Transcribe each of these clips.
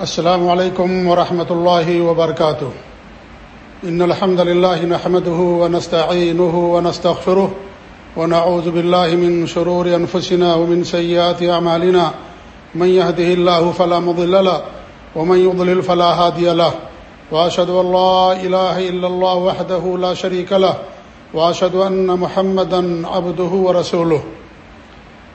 السلام علیکم ورحمۃ اللہ وبرکاتہ۔ ان الحمد لله نحمده ونستعينه ونستغفره ونعوذ بالله من شرور انفسنا ومن سيئات اعمالنا۔ من يهده الله فلا مضل له ومن يضلل فلا هادي له۔ واشهد ان لا اله الا الله وحده لا شريك له۔ واشهد ان محمدا عبده ورسوله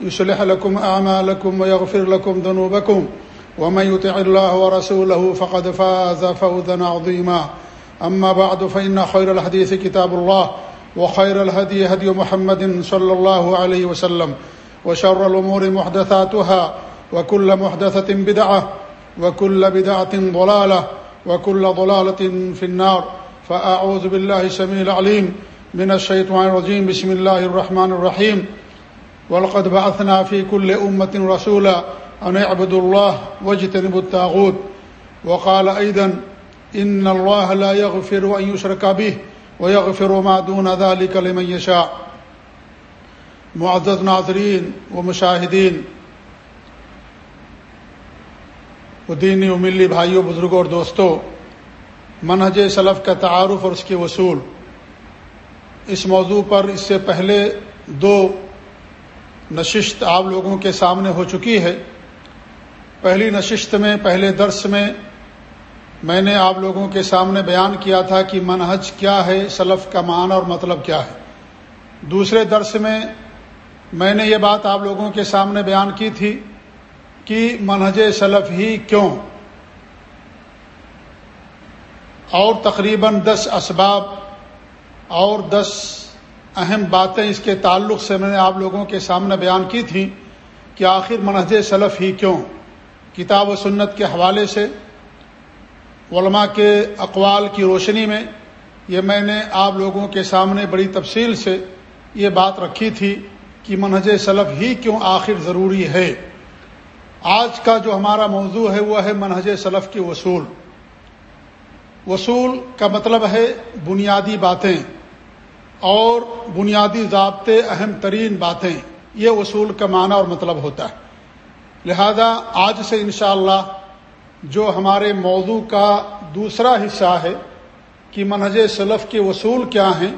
يصلح لكم أعمالكم ويغفر لكم ذنوبكم. ومن يطع الله ورسوله فقد فاز فوزا عظيما. أما بعد، فإن خير الحديث كتاب الله، وخير الهدي هدي محمد صلى الله عليه وسلم، وشر الأمور محدثاتها، وكل محدثة بدعة، وكل بدعة ضلالة، وكل ضلالة في النار. فأعوذ بالله سميع العليم من الشيطان الرجيم. بسم الله الرحمن الرحيم. ولقد بعثنا في كل أمة رسولا أن اعبدوا الله واجتنبوا التاغوت وقال أيضا إن الله لا يغفر أن يشرك به ويغفر ما دون ذلك لمن يشاء. معزز ناظرین و مشاہدین و دینی و ملی بھائیوں، بزرگوں اور دوستوں، منہج سلف کا تعارف اور اس کے وصول. اس موضوع پر اس سے پہلے دو نشست آپ لوگوں کے سامنے ہو چکی ہے۔ پہلی نشست میں، پہلے درس میں میں نے آپ لوگوں کے سامنے بیان کیا تھا کہ منہج کیا ہے، سلف کا معنی اور مطلب کیا ہے۔ دوسرے درس میں میں نے یہ بات آپ لوگوں کے سامنے بیان کی تھی کہ منہج سلف ہی کیوں؟ اور تقریباً دس اسباب، اور دس اہم باتیں اس کے تعلق سے میں نے آپ لوگوں کے سامنے بیان کی تھیں کہ آخر منہج سلف ہی کیوں؟ کتاب و سنت کے حوالے سے، علماء کے اقوال کی روشنی میں، یہ میں نے آپ لوگوں کے سامنے بڑی تفصیل سے یہ بات رکھی تھی کہ منہج سلف ہی کیوں آخر ضروری ہے۔ آج کا جو ہمارا موضوع ہے، وہ ہے منہج سلف کی وصول۔ وصول کا مطلب ہے بنیادی باتیں۔ اور بنیادی ضابطے اہم ترین باتیں، یہ اصول کا معنی اور مطلب ہوتا ہے۔ لہذا آج سے انشاءاللہ اللہ جو ہمارے موضوع کا دوسرا حصہ ہے کہ منہج سلف کے اصول کیا ہیں،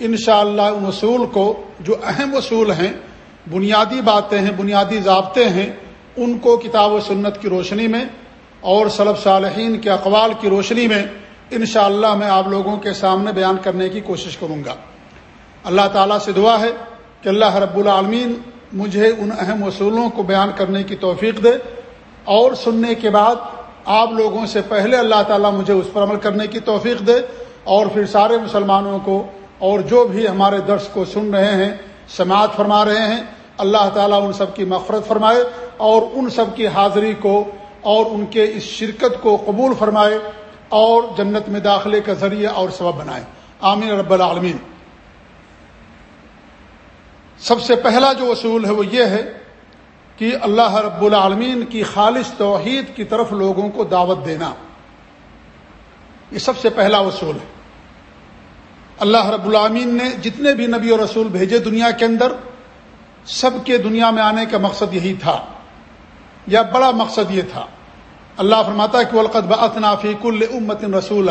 انشاءاللہ اللہ ان اصول کو جو اہم اصول ہیں، بنیادی باتیں ہیں، بنیادی ضابطے ہیں، ان کو کتاب و سنت کی روشنی میں اور سلف صالحین کے اقوال کی روشنی میں انشاءاللہ اللہ میں آپ لوگوں کے سامنے بیان کرنے کی کوشش کروں گا۔ اللہ تعالیٰ سے دعا ہے کہ اللہ رب العالمین مجھے ان اہم اصولوں کو بیان کرنے کی توفیق دے اور سننے کے بعد آپ لوگوں سے پہلے اللہ تعالیٰ مجھے اس پر عمل کرنے کی توفیق دے اور پھر سارے مسلمانوں کو اور جو بھی ہمارے درس کو سن رہے ہیں، سماعت فرما رہے ہیں، اللہ تعالیٰ ان سب کی مفرت فرمائے اور ان سب کی حاضری کو اور ان کے اس شرکت کو قبول فرمائے اور جنت میں داخلے کا ذریعہ اور سبب بنائے۔ آمین رب العالمین۔ سب سے پہلا جو اصول ہے وہ یہ ہے کہ اللہ رب العالمین کی خالص توحید کی طرف لوگوں کو دعوت دینا۔ یہ سب سے پہلا اصول ہے۔ اللہ رب العالمین نے جتنے بھی نبی اور رسول بھیجے دنیا کے اندر، سب کے دنیا میں آنے کا مقصد یہی تھا۔ یا بڑا مقصد یہ تھا۔ اللہ فرماتا کہ ولقت بات نافی کل امت رسولہ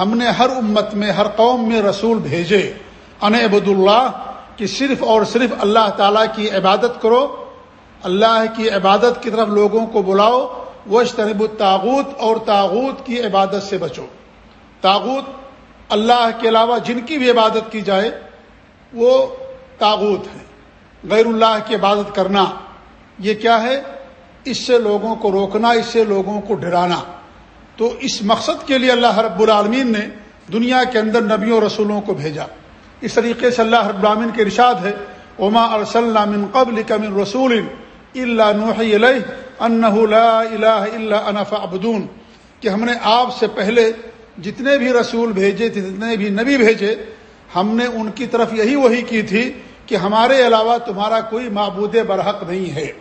ہم نے ہر امت میں، ہر قوم میں رسول بھیجے۔ ان عبد اللہ کہ صرف اور صرف اللہ تعالیٰ کی عبادت کرو، اللہ کی عبادت کی طرف لوگوں کو بلاؤ وہ اشتنب الطاغوت اور تاغوت کی عبادت سے بچو۔ تاغوت اللہ کے علاوہ جن کی بھی عبادت کی جائے، وہ تاغوت ہے۔ غیر اللہ کی عبادت کرنا، یہ کیا ہے؟ اس سے لوگوں کو روکنا، اس سے لوگوں کو ڈرانا۔ تو اس مقصد کے لیے اللہ رب العالمین نے دنیا کے اندر نبیوں رسولوں کو بھیجا۔ اس طریقے سے اللہ رب العالمین کے ارشاد ہے اما ارسل من قبل من رسول اللہ نوح انہ لا الہ الا انا فعبدون کہ ہم نے آپ سے پہلے جتنے بھی رسول بھیجے تھے، جتنے بھی نبی بھیجے، ہم نے ان کی طرف یہی وہی کی تھی کہ ہمارے علاوہ تمہارا کوئی معبود برحق نہیں ہے۔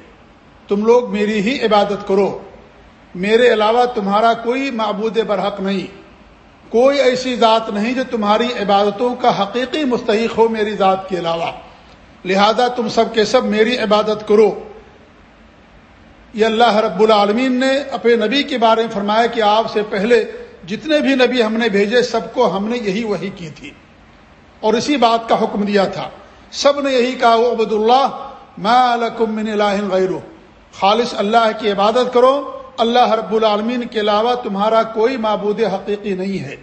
تم لوگ میری ہی عبادت کرو۔ میرے علاوہ تمہارا کوئی معبود برحق نہیں۔ کوئی ایسی ذات نہیں جو تمہاری عبادتوں کا حقیقی مستحق ہو میری ذات کے علاوہ۔ لہذا تم سب کے سب میری عبادت کرو۔ یہ اللہ رب العالمین نے اپنے نبی کے بارے میں فرمایا کہ آپ سے پہلے جتنے بھی نبی ہم نے بھیجے، سب کو ہم نے یہی وہی کی تھی۔ اور اسی بات کا حکم دیا تھا۔ سب نے یہی کہا، وہ عبد اللہ من الہ غیر خالص اللہ کی عبادت کرو۔ اللہ رب العالمین کے علاوہ تمہارا کوئی معبود حقیقی نہیں ہے۔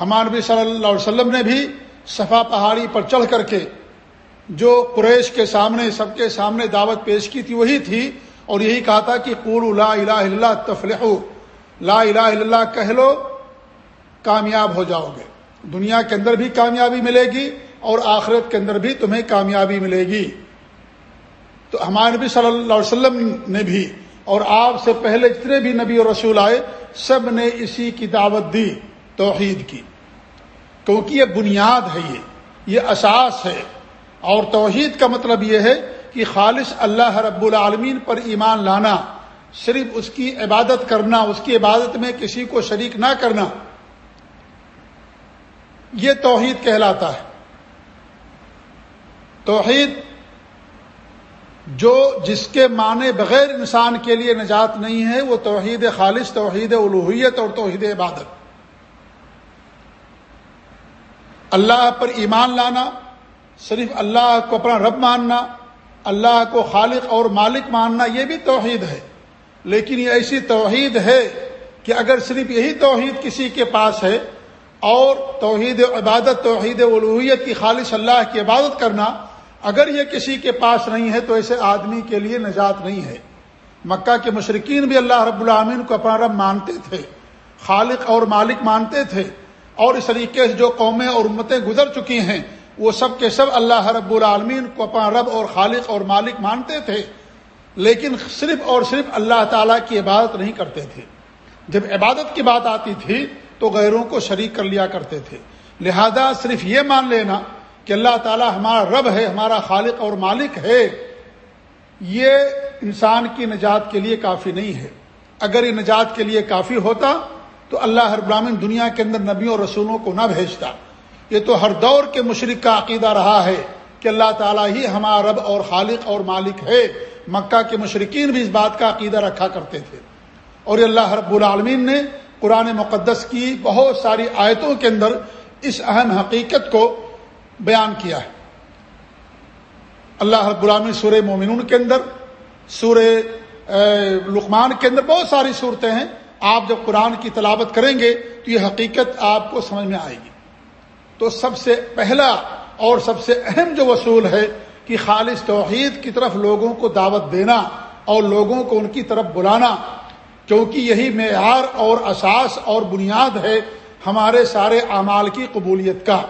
ہمارے نبی صلی اللہ علیہ وسلم نے بھی صفا پہاڑی پر چڑھ کر کے جو قریش کے سامنے، سب کے سامنے دعوت پیش کی تھی، وہی تھی اور یہی کہا تھا کہ قول لا الہ اللہ تفلح لا الہ اللہ کہہ لو، کامیاب ہو جاؤ گے۔ دنیا کے اندر بھی کامیابی ملے گی اور آخرت کے اندر بھی تمہیں کامیابی ملے گی۔ تو ہمارے نبی صلی اللہ علیہ وسلم نے بھی اور آپ سے پہلے جتنے بھی نبی اور رسول آئے، سب نے اسی کی دعوت دی، توحید کی۔ کیونکہ یہ بنیاد ہے یہ یہ اساس ہے۔ اور توحید کا مطلب یہ ہے کہ خالص اللہ رب العالمین پر ایمان لانا، صرف اس کی عبادت کرنا، اس کی عبادت میں کسی کو شریک نہ کرنا، یہ توحید کہلاتا ہے۔ توحید جو جس کے معنی بغیر انسان کے لیے نجات نہیں ہے، وہ توحید خالص، توحید الوحیت اور توحید عبادت۔ اللہ پر ایمان لانا، صرف اللہ کو اپنا رب ماننا، اللہ کو خالق اور مالک ماننا، یہ بھی توحید ہے۔ لیکن یہ ایسی توحید ہے کہ اگر صرف یہی توحید کسی کے پاس ہے اور توحید عبادت، توحید الوحیت کی خالص اللہ کی عبادت کرنا اگر یہ کسی کے پاس نہیں ہے تو ایسے آدمی کے لیے نجات نہیں ہے۔ مکہ کے مشرقین بھی اللہ رب العامین کو اپنا رب مانتے تھے، خالق اور مالک مانتے تھے۔ اور اس طریقے سے جو قومیں اور امتیں گزر چکی ہیں، وہ سب کے سب اللہ رب العالمین کو اپنا رب اور خالق اور مالک مانتے تھے۔ لیکن صرف اور صرف اللہ تعالیٰ کی عبادت نہیں کرتے تھے۔ جب عبادت کی بات آتی تھی تو غیروں کو شریک کر لیا کرتے تھے۔ لہذا صرف یہ مان لینا کہ اللہ تعالیٰ ہمارا رب ہے، ہمارا خالق اور مالک ہے، یہ انسان کی نجات کے لیے کافی نہیں ہے۔ اگر یہ نجات کے لیے کافی ہوتا تو اللہ ہر براہین دنیا کے اندر نبیوں اور رسولوں کو نہ بھیجتا۔ یہ تو ہر دور کے مشرق کا عقیدہ رہا ہے کہ اللہ تعالیٰ ہی ہمارا رب اور خالق اور مالک ہے۔ مکہ کے مشرقین بھی اس بات کا عقیدہ رکھا کرتے تھے۔ اور اللہ رب العالمین نے قرآن مقدس کی بہت ساری آیتوں کے اندر اس اہم حقیقت کو بیان کیا ہے۔ اللہ رب العالمین سورہ مومنون کے اندر، سورہ لقمان کے اندر بہت ساری صورتیں ہیں۔ آپ جب قرآن کی تلاوت کریں گے تو یہ حقیقت آپ کو سمجھ میں آئے گی۔ تو سب سے پہلا اور سب سے اہم جو وصول ہے کہ خالص توحید کی طرف لوگوں کو دعوت دینا اور لوگوں کو ان کی طرف بلانا کیونکہ یہی معیار اور اساس اور بنیاد ہے ہمارے سارے اعمال کی قبولیت کا۔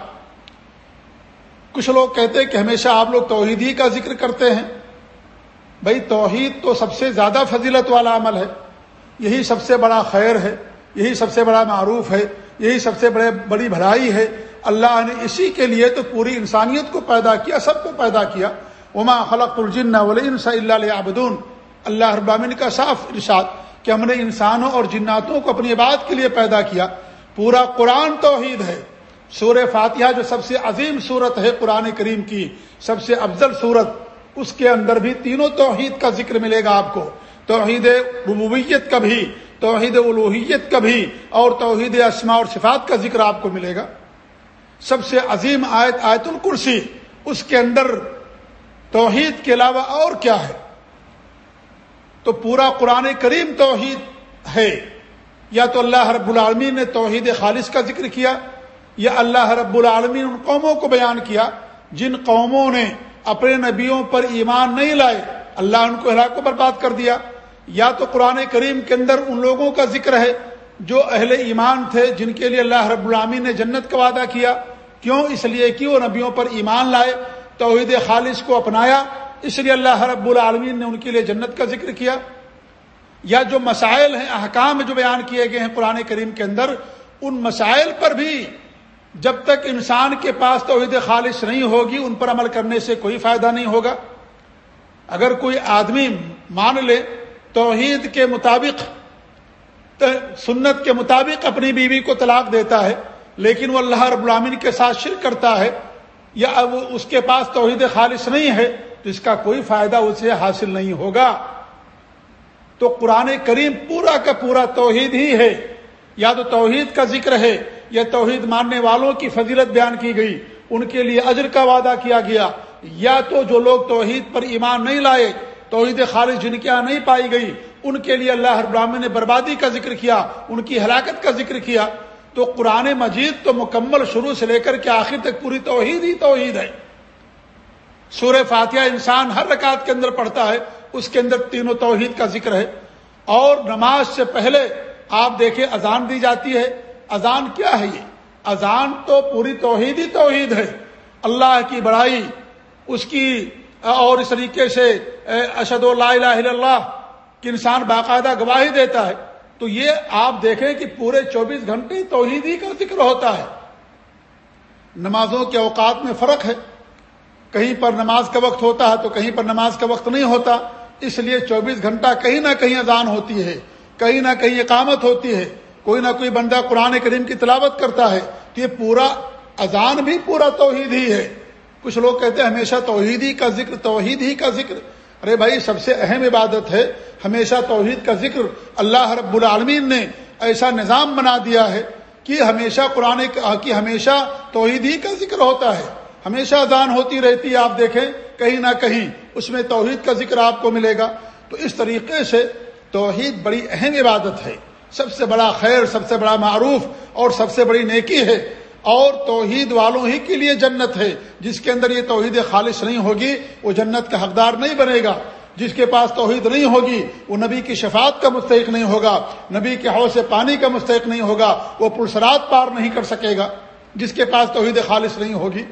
کچھ لوگ کہتے ہیں کہ ہمیشہ آپ لوگ توحید ہی کا ذکر کرتے ہیں۔ بھائی توحید تو سب سے زیادہ فضیلت والا عمل ہے۔ یہی سب سے بڑا خیر ہے۔ یہی سب سے بڑا معروف ہے۔ یہی سب سے بڑے بڑی بھلائی ہے۔ اللہ نے اسی کے لیے تو پوری انسانیت کو پیدا کیا، سب کو پیدا کیا۔ وما خلق الجن ولینس اللہ عبدون اللہ ابامن کا صاف ارشاد کہ ہم نے انسانوں اور جناتوں کو اپنی بات کے لیے پیدا کیا۔ پورا قرآن توحید ہے۔ سور فاتحہ جو سب سے عظیم صورت ہے قرآن کریم کی، سب سے افضل صورت اس کے اندر بھی تینوں توحید کا ذکر ملے گا آپ کو۔ توحید ربویت کا بھی، توحید الوحیت کا بھی، اور توحید اسما اور صفات کا ذکر آپ کو ملے گا۔ سب سے عظیم آیت آیت الکرسی، اس کے اندر توحید کے علاوہ اور کیا ہے؟ تو پورا قرآن کریم توحید ہے۔ یا تو اللہ رب العالمین نے توحید خالص کا ذکر کیا یا اللہ رب العالمین ان قوموں کو بیان کیا جن قوموں نے اپنے نبیوں پر ایمان نہیں لائے، اللہ ان کو ہلاک کو برباد کر دیا۔ یا تو قرآن کریم کے اندر ان لوگوں کا ذکر ہے جو اہل ایمان تھے جن کے لیے اللہ رب العامین نے جنت کا وعدہ کیا۔ کیوں؟ اس لیے کہ وہ نبیوں پر ایمان لائے، توحید خالص کو اپنایا۔ اس لیے اللہ رب العالمین نے ان کے لیے جنت کا ذکر کیا۔ یا جو مسائل ہیں، احکام جو بیان کیے گئے ہیں قرآن کریم کے اندر، ان مسائل پر بھی جب تک انسان کے پاس توحید خالص نہیں ہوگی، ان پر عمل کرنے سے کوئی فائدہ نہیں ہوگا۔ اگر کوئی آدمی مان لے، توحید کے مطابق، سنت کے مطابق اپنی بیوی کو طلاق دیتا ہے، لیکن وہ اللہ رب العامن کے ساتھ شرک کرتا ہے، یا اس کے پاس توحید خالص نہیں ہے، تو اس کا کوئی فائدہ اسے حاصل نہیں ہوگا۔ تو قرآن کریم پورا کا پورا توحید ہی ہے۔ یا تو توحید کا ذکر ہے یا توحید ماننے والوں کی فضیلت بیان کی گئی۔ ان کے لیے اجر کا وعدہ کیا گیا۔ یا تو جو لوگ توحید پر ایمان نہیں لائے، توحید خالص جن کے نہیں پائی گئی، ان کے لیے اللہ ابراہم نے بربادی کا ذکر کیا، ان کی ہلاکت کا ذکر کیا۔ تو قرآن مجید تو مکمل شروع سے لے کر کے آخر تک پوری توحید ہی توحید ہے۔ سور فاتحہ انسان ہر رکعت کے اندر پڑھتا ہے، اس کے اندر تینوں توحید کا ذکر ہے۔ اور نماز سے پہلے آپ دیکھیں، اذان دی جاتی ہے۔ اذان کیا ہے یہ؟ اذان تو پوری توحید ہی توحید ہے۔ اللہ کی بڑائی، اس کی، اور اس طریقے سے اشد اللہ الہ اللہ، کہ انسان باقاعدہ گواہی دیتا ہے۔ تو یہ آپ دیکھیں کہ پورے چوبیس گھنٹے توحیدی کا ذکر ہوتا ہے۔ نمازوں کے اوقات میں فرق ہے۔ کہیں پر نماز کا وقت ہوتا ہے تو کہیں پر نماز کا وقت نہیں ہوتا۔ اس لیے چوبیس گھنٹہ کہیں نہ کہیں اذان ہوتی ہے۔ کہیں نہ کہیں اقامت ہوتی ہے۔ کوئی نہ کوئی بندہ قرآن کریم کی تلاوت کرتا ہے تو یہ پورا اذان بھی پورا توحید ہی ہے۔ کچھ لوگ کہتے ہیں ہمیشہ توحید ہی کا ذکر، توحید ہی کا ذکر۔ ارے بھائی، سب سے اہم عبادت ہے ہمیشہ توحید کا ذکر۔ اللہ رب العالمین نے ایسا نظام بنا دیا ہے کہ ہمیشہ قرآن کی ہمیشہ توحید ہی کا ذکر ہوتا ہے۔ ہمیشہ اذان ہوتی رہتی ہے، آپ دیکھیں کہیں نہ کہیں اس میں توحید کا ذکر آپ کو ملے گا۔ تو اس طریقے سے توحید بڑی اہم عبادت ہے۔ سب سے بڑا خیر، سب سے بڑا معروف اور سب سے بڑی نیکی ہے۔ اور توحید والوں ہی کے لیے جنت ہے۔ جس کے اندر یہ توحید خالص نہیں ہوگی، وہ جنت کا حقدار نہیں بنے گا۔ جس کے پاس توحید نہیں ہوگی، وہ نبی کی شفاعت کا مستحق نہیں ہوگا۔ نبی کے حوض سے پانی کا مستحق نہیں ہوگا۔ وہ پرسرات پار نہیں کر سکے گا۔ جس کے پاس توحید خالص نہیں ہوگی،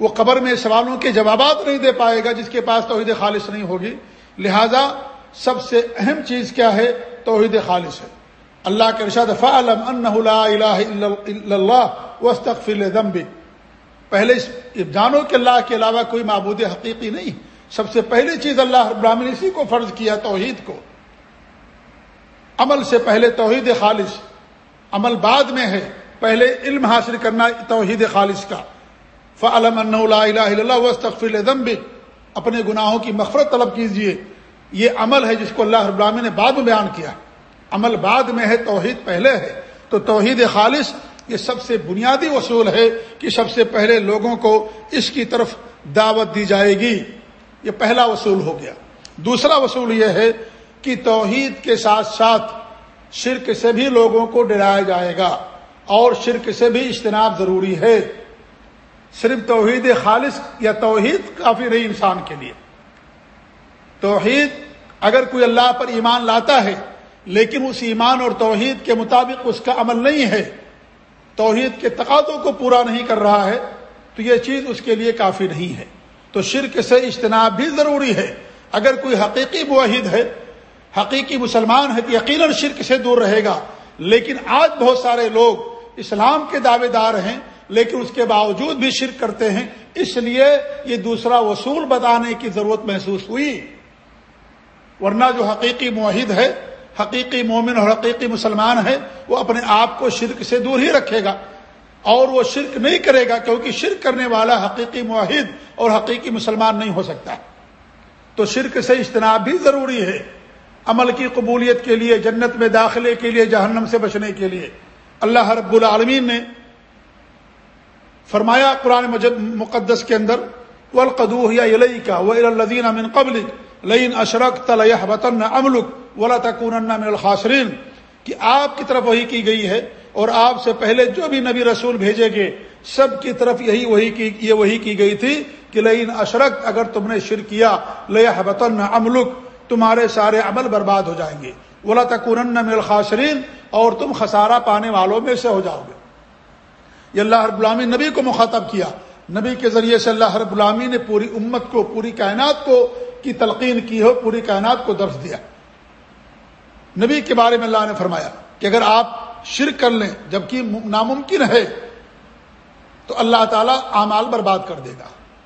وہ قبر میں سوالوں کے جوابات نہیں دے پائے گا۔ جس کے پاس توحید خالص نہیں ہوگی، لہذا سب سے اہم چیز کیا ہے؟ توحید خالص ہے۔ اللہ کے ارشاد فعلم انہ لا الہ الا اللہ واستغفر ذنبک پہلے جانو کہ اللہ کے علاوہ کوئی معبود حقیقی نہیں۔ سب سے پہلی چیز اللہ ابراہین اسی کو فرض کیا، توحید کو۔ عمل سے پہلے توحید خالص۔ عمل بعد میں ہے، پہلے علم حاصل کرنا توحید خالص کا۔ فعلم لا الہ الا اللہ واستغفر ذنبک اپنے گناہوں کی مغفرت طلب کیجیے۔ یہ عمل ہے جس کو اللہ ابراہین نے بعد میں بیان کیا عمل بعد میں ہے، توحید پہلے ہے۔ تو توحید خالص یہ سب سے بنیادی اصول ہے کہ سب سے پہلے لوگوں کو اس کی طرف دعوت دی جائے گی۔ یہ پہلا وصول ہو گیا۔ دوسرا وصول یہ ہے کہ توحید کے ساتھ ساتھ شرک سے بھی لوگوں کو ڈرایا جائے گا۔ اور شرک سے بھی اجتناب ضروری ہے۔ صرف توحید خالص یا توحید کافی رہی انسان کے لیے۔ توحید اگر کوئی اللہ پر ایمان لاتا ہے، لیکن اس ایمان اور توحید کے مطابق اس کا عمل نہیں ہے، توحید کے تقاضوں کو پورا نہیں کر رہا ہے، تو یہ چیز اس کے لیے کافی نہیں ہے۔ تو شرک سے اجتناب بھی ضروری ہے۔ اگر کوئی حقیقی معاہد ہے، حقیقی مسلمان ہے، تو یقیناً شرک سے دور رہے گا۔ لیکن آج بہت سارے لوگ اسلام کے دعوے دار ہیں، لیکن اس کے باوجود بھی شرک کرتے ہیں۔ اس لیے یہ دوسرا وصول بتانے کی ضرورت محسوس ہوئی۔ ورنہ جو حقیقی معاہد ہے، حقیقی مومن اور حقیقی مسلمان ہے، وہ اپنے آپ کو شرک سے دور ہی رکھے گا۔ اور وہ شرک نہیں کرے گا کیونکہ شرک کرنے والا حقیقی معاہد اور حقیقی مسلمان نہیں ہو سکتا۔ تو شرک سے اجتناب بھی ضروری ہے۔ عمل کی قبولیت کے لیے، جنت میں داخلے کے لیے، جہنم سے بچنے کے لیے۔ اللہ رب العالمین نے فرمایا قرآن مقدس کے اندر والقدوح یا کا وہ الدین امن قبل لین اشرک تلیہ وطن املک ولا تکون من الخاسرین، کہ آپ کی طرف وہی کی گئی ہے اور آپ سے پہلے جو بھی نبی رسول بھیجے گئے، سب کی طرف یہی وہی کی، یہ وہی کی گئی تھی کہ لین اشرک اگر تم نے شر کیا لہ وطن املک تمہارے سارے عمل برباد ہو جائیں گے۔ ولا تکون من الخاسرین، اور تم خسارہ پانے والوں میں سے ہو جاؤ گے۔ یہ اللہ رب العامی نبی کو مخاطب کیا۔ نبی کے ذریعے سے اللہ رب العامی نے پوری امت کو، پوری کائنات کو کی تلقین کی ہو، پوری کائنات کو درس دیا۔ نبی کے بارے میں اللہ نے فرمایا کہ اگر آپ شرک کر لیں، جبکہ ناممکن ہے، تو اللہ تعالیٰ اعمال برباد کر دے گا۔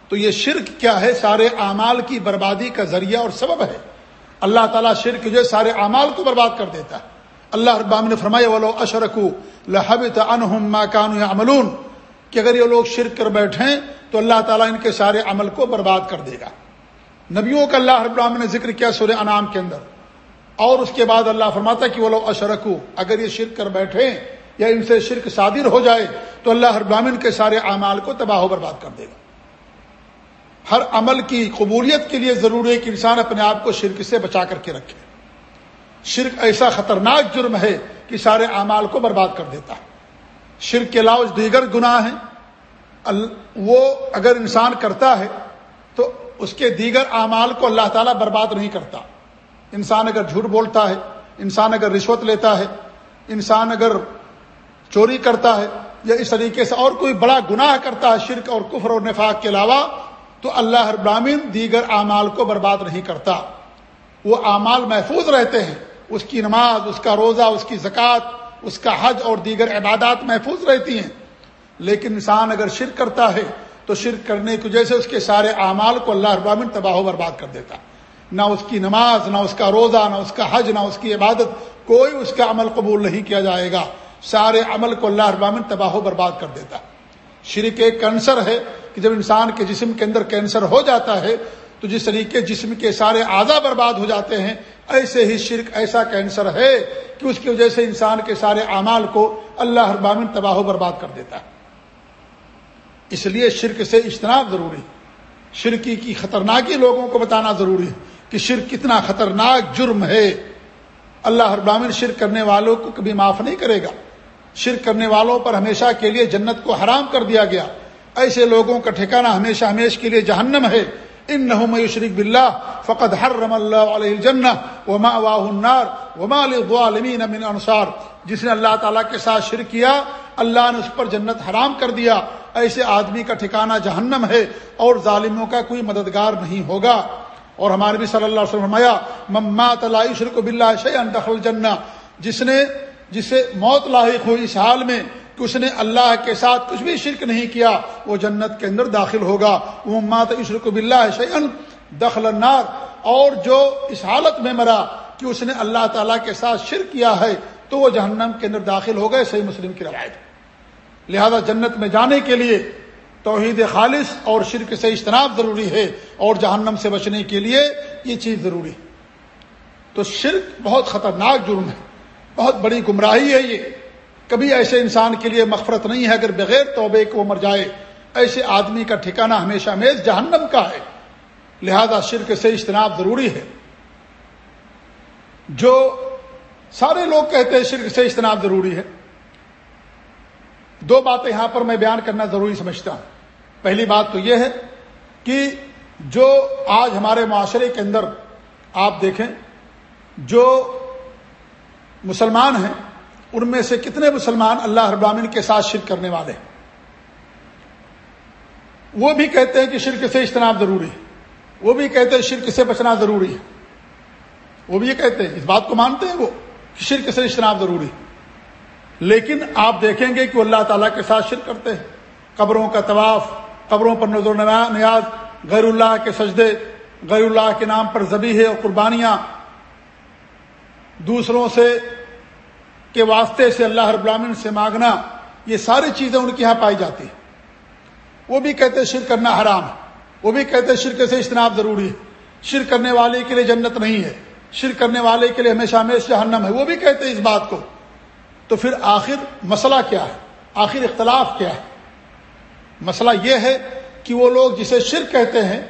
تو یہ شرک کیا ہے؟ سارے اعمال کی بربادی کا ذریعہ اور سبب ہے۔ اللہ تعالیٰ شرک جو ہے، سارے اعمال کو برباد کر دیتا ہے۔ اللہ ابام نے فرمایا، ولو اشرکو لحبت انہم ما کانو کہ اگر یہ لوگ شرک کر بیٹھیں تو اللہ تعالیٰ ان کے سارے عمل کو برباد کر دے گا۔ نبیوں کا اللہ رب العالمین نے ذکر کیا سورہ انعام کے اندر۔ اور اس کے بعد اللہ فرماتا کہ وہ لوگ اشرکو، اگر یہ شرک کر بیٹھے یا ان سے شرک صادر ہو جائے تو اللہ رب العالمین کے سارے اعمال کو تباہ و برباد کر دے گا۔ ہر عمل کی قبولیت کے لیے ضروری ہے کہ انسان اپنے آپ کو شرک سے بچا کر کے رکھے۔ شرک ایسا خطرناک جرم ہے کہ سارے اعمال کو برباد کر دیتا ہے۔ شرک کے علاوہ دیگر گناہ ہیں وہ اگر انسان کرتا ہے تو اس کے دیگر اعمال کو اللہ تعالیٰ برباد نہیں کرتا۔ انسان اگر جھوٹ بولتا ہے، انسان اگر رشوت لیتا ہے، انسان اگر چوری کرتا ہے یا اس طریقے سے اور کوئی بڑا گناہ کرتا ہے شرک اور کفر اور نفاق کے علاوہ، تو اللہ ابراہین دیگر اعمال کو برباد نہیں کرتا۔ وہ اعمال محفوظ رہتے ہیں، اس کی نماز، اس کا روزہ، اس کی زکوٰۃ اس کا حج اور دیگر عبادات محفوظ رہتی ہیں۔ لیکن انسان اگر شرک کرتا ہے، تو شرک کرنے کی وجہ سے اس کے سارے اعمال کو اللہ ابراہین تباہ و برباد کر دیتا۔ نہ اس کی نماز، نہ اس کا روزہ، نہ اس کا حج، نہ اس کی عبادت، کوئی اس کا عمل قبول نہیں کیا جائے گا۔ سارے عمل کو اللہ ابامن تباہ و برباد کر دیتا۔ شرک ایک کینسر ہے کہ جب انسان کے جسم کے اندر کینسر ہو جاتا ہے، تو جس طریقے جسم کے سارے اعضا برباد ہو جاتے ہیں ایسے ہی شرک ایسا کینسر ہے کہ اس کی وجہ سے انسان کے سارے اعمال کو اللہ ابامن تباہ و برباد کر دیتا ہے۔ اس لیے شرک سے اجتناب ضروری شرکی کی خطرناکی لوگوں کو بتانا ضروری ہے کہ شرک کتنا خطرناک جرم ہے۔ اللہ ابامن شرک کرنے والوں کو کبھی معاف نہیں کرے گا۔ شرک کرنے والوں پر ہمیشہ کے لیے جنت کو حرام کر دیا گیا۔ ایسے لوگوں کا ٹھکانہ ہمیشہ ہمیش کے لیے جہنم ہے۔ ان نہ شریک بلّہ فقط ہر رم اللہ علیہ جن وما واہ النار وما عالمین امین انصار جس نے اللہ تعالیٰ کے ساتھ شرک کیا، اللہ نے اس پر جنت حرام کر دیا۔ ایسے آدمی کا ٹھکانہ جہنم ہے اور ظالموں کا کوئی مددگار نہیں ہوگا۔ اور ہمارے بھی صلی اللہ علیہ وسلم مما تلائی شرک بلّہ شیئن دخل جنہ جس نے، جسے موت لاحق ہوئی اس حال میں کہ اس نے اللہ کے ساتھ کچھ بھی شرک نہیں کیا، وہ جنت کے اندر داخل ہوگا۔ وہ مات عشرق بلّہ شیئن دخل النار۔ اور جو اس حالت میں مرا کہ اس نے اللہ تعالیٰ کے ساتھ شرک کیا ہے، تو وہ جہنم کے اندر داخل ہو گئے، صحیح مسلم کی روایت۔ لہذا جنت میں جانے کے لیے توحید خالص اور شرک سے اجتناب ضروری ہے، اور جہنم سے بچنے کے لیے یہ چیز ضروری ہے۔ تو شرک بہت خطرناک جرم ہے، بہت بڑی گمراہی ہے یہ۔ کبھی ایسے انسان کے لیے مغفرت نہیں ہے اگر بغیر توبے کو مر جائے۔ ایسے آدمی کا ٹھکانہ ہمیشہ میز جہنم کا ہے۔ لہذا شرک سے اجتناب ضروری ہے۔ جو سارے لوگ کہتے ہیں شرک سے اجتناب ضروری ہے۔ دو باتیں یہاں پر میں بیان کرنا ضروری سمجھتا ہوں۔ پہلی بات تو یہ ہے کہ جو آج ہمارے معاشرے کے اندر آپ دیکھیں، جو مسلمان ہیں ان میں سے کتنے مسلمان اللہ ابامن کے ساتھ شرک کرنے والے ہیں؟ وہ بھی کہتے ہیں کہ شرک سے اجتناب ضروری ہے۔ وہ بھی کہتے ہیں شرک سے بچنا ضروری ہے۔ وہ بھی یہ کہتے ہیں، اس بات کو مانتے ہیں وہ، کہ شرک سے اجتناب ضروری ہے۔ لیکن آپ دیکھیں گے کہ اللہ تعالیٰ کے ساتھ شرک کرتے ہیں۔ قبروں کا طواف، قبروں پر نظر نیاز، غیر اللہ کے سجدے، غیر اللہ کے نام پر ذبی ہے اور قربانیاں۔ دوسروں سے کے واسطے سے اللہ رب العالمین سے مانگنا، یہ ساری چیزیں ان کے یہاں پائی جاتی ہیں۔ وہ بھی کہتے شرک کرنا حرام ہے۔ وہ بھی کہتے شرک سے اجتناب ضروری ہے۔ شرک کرنے والے کے لیے جنت نہیں ہے۔ شرک کرنے والے کے لیے ہمیشہ ہمیشہ جہنم ہے۔ وہ بھی کہتے اس بات کو۔ تو پھر آخر مسئلہ کیا ہے؟ آخر اختلاف کیا ہے؟ مسئلہ یہ ہے کہ وہ لوگ جسے شرک کہتے ہیں،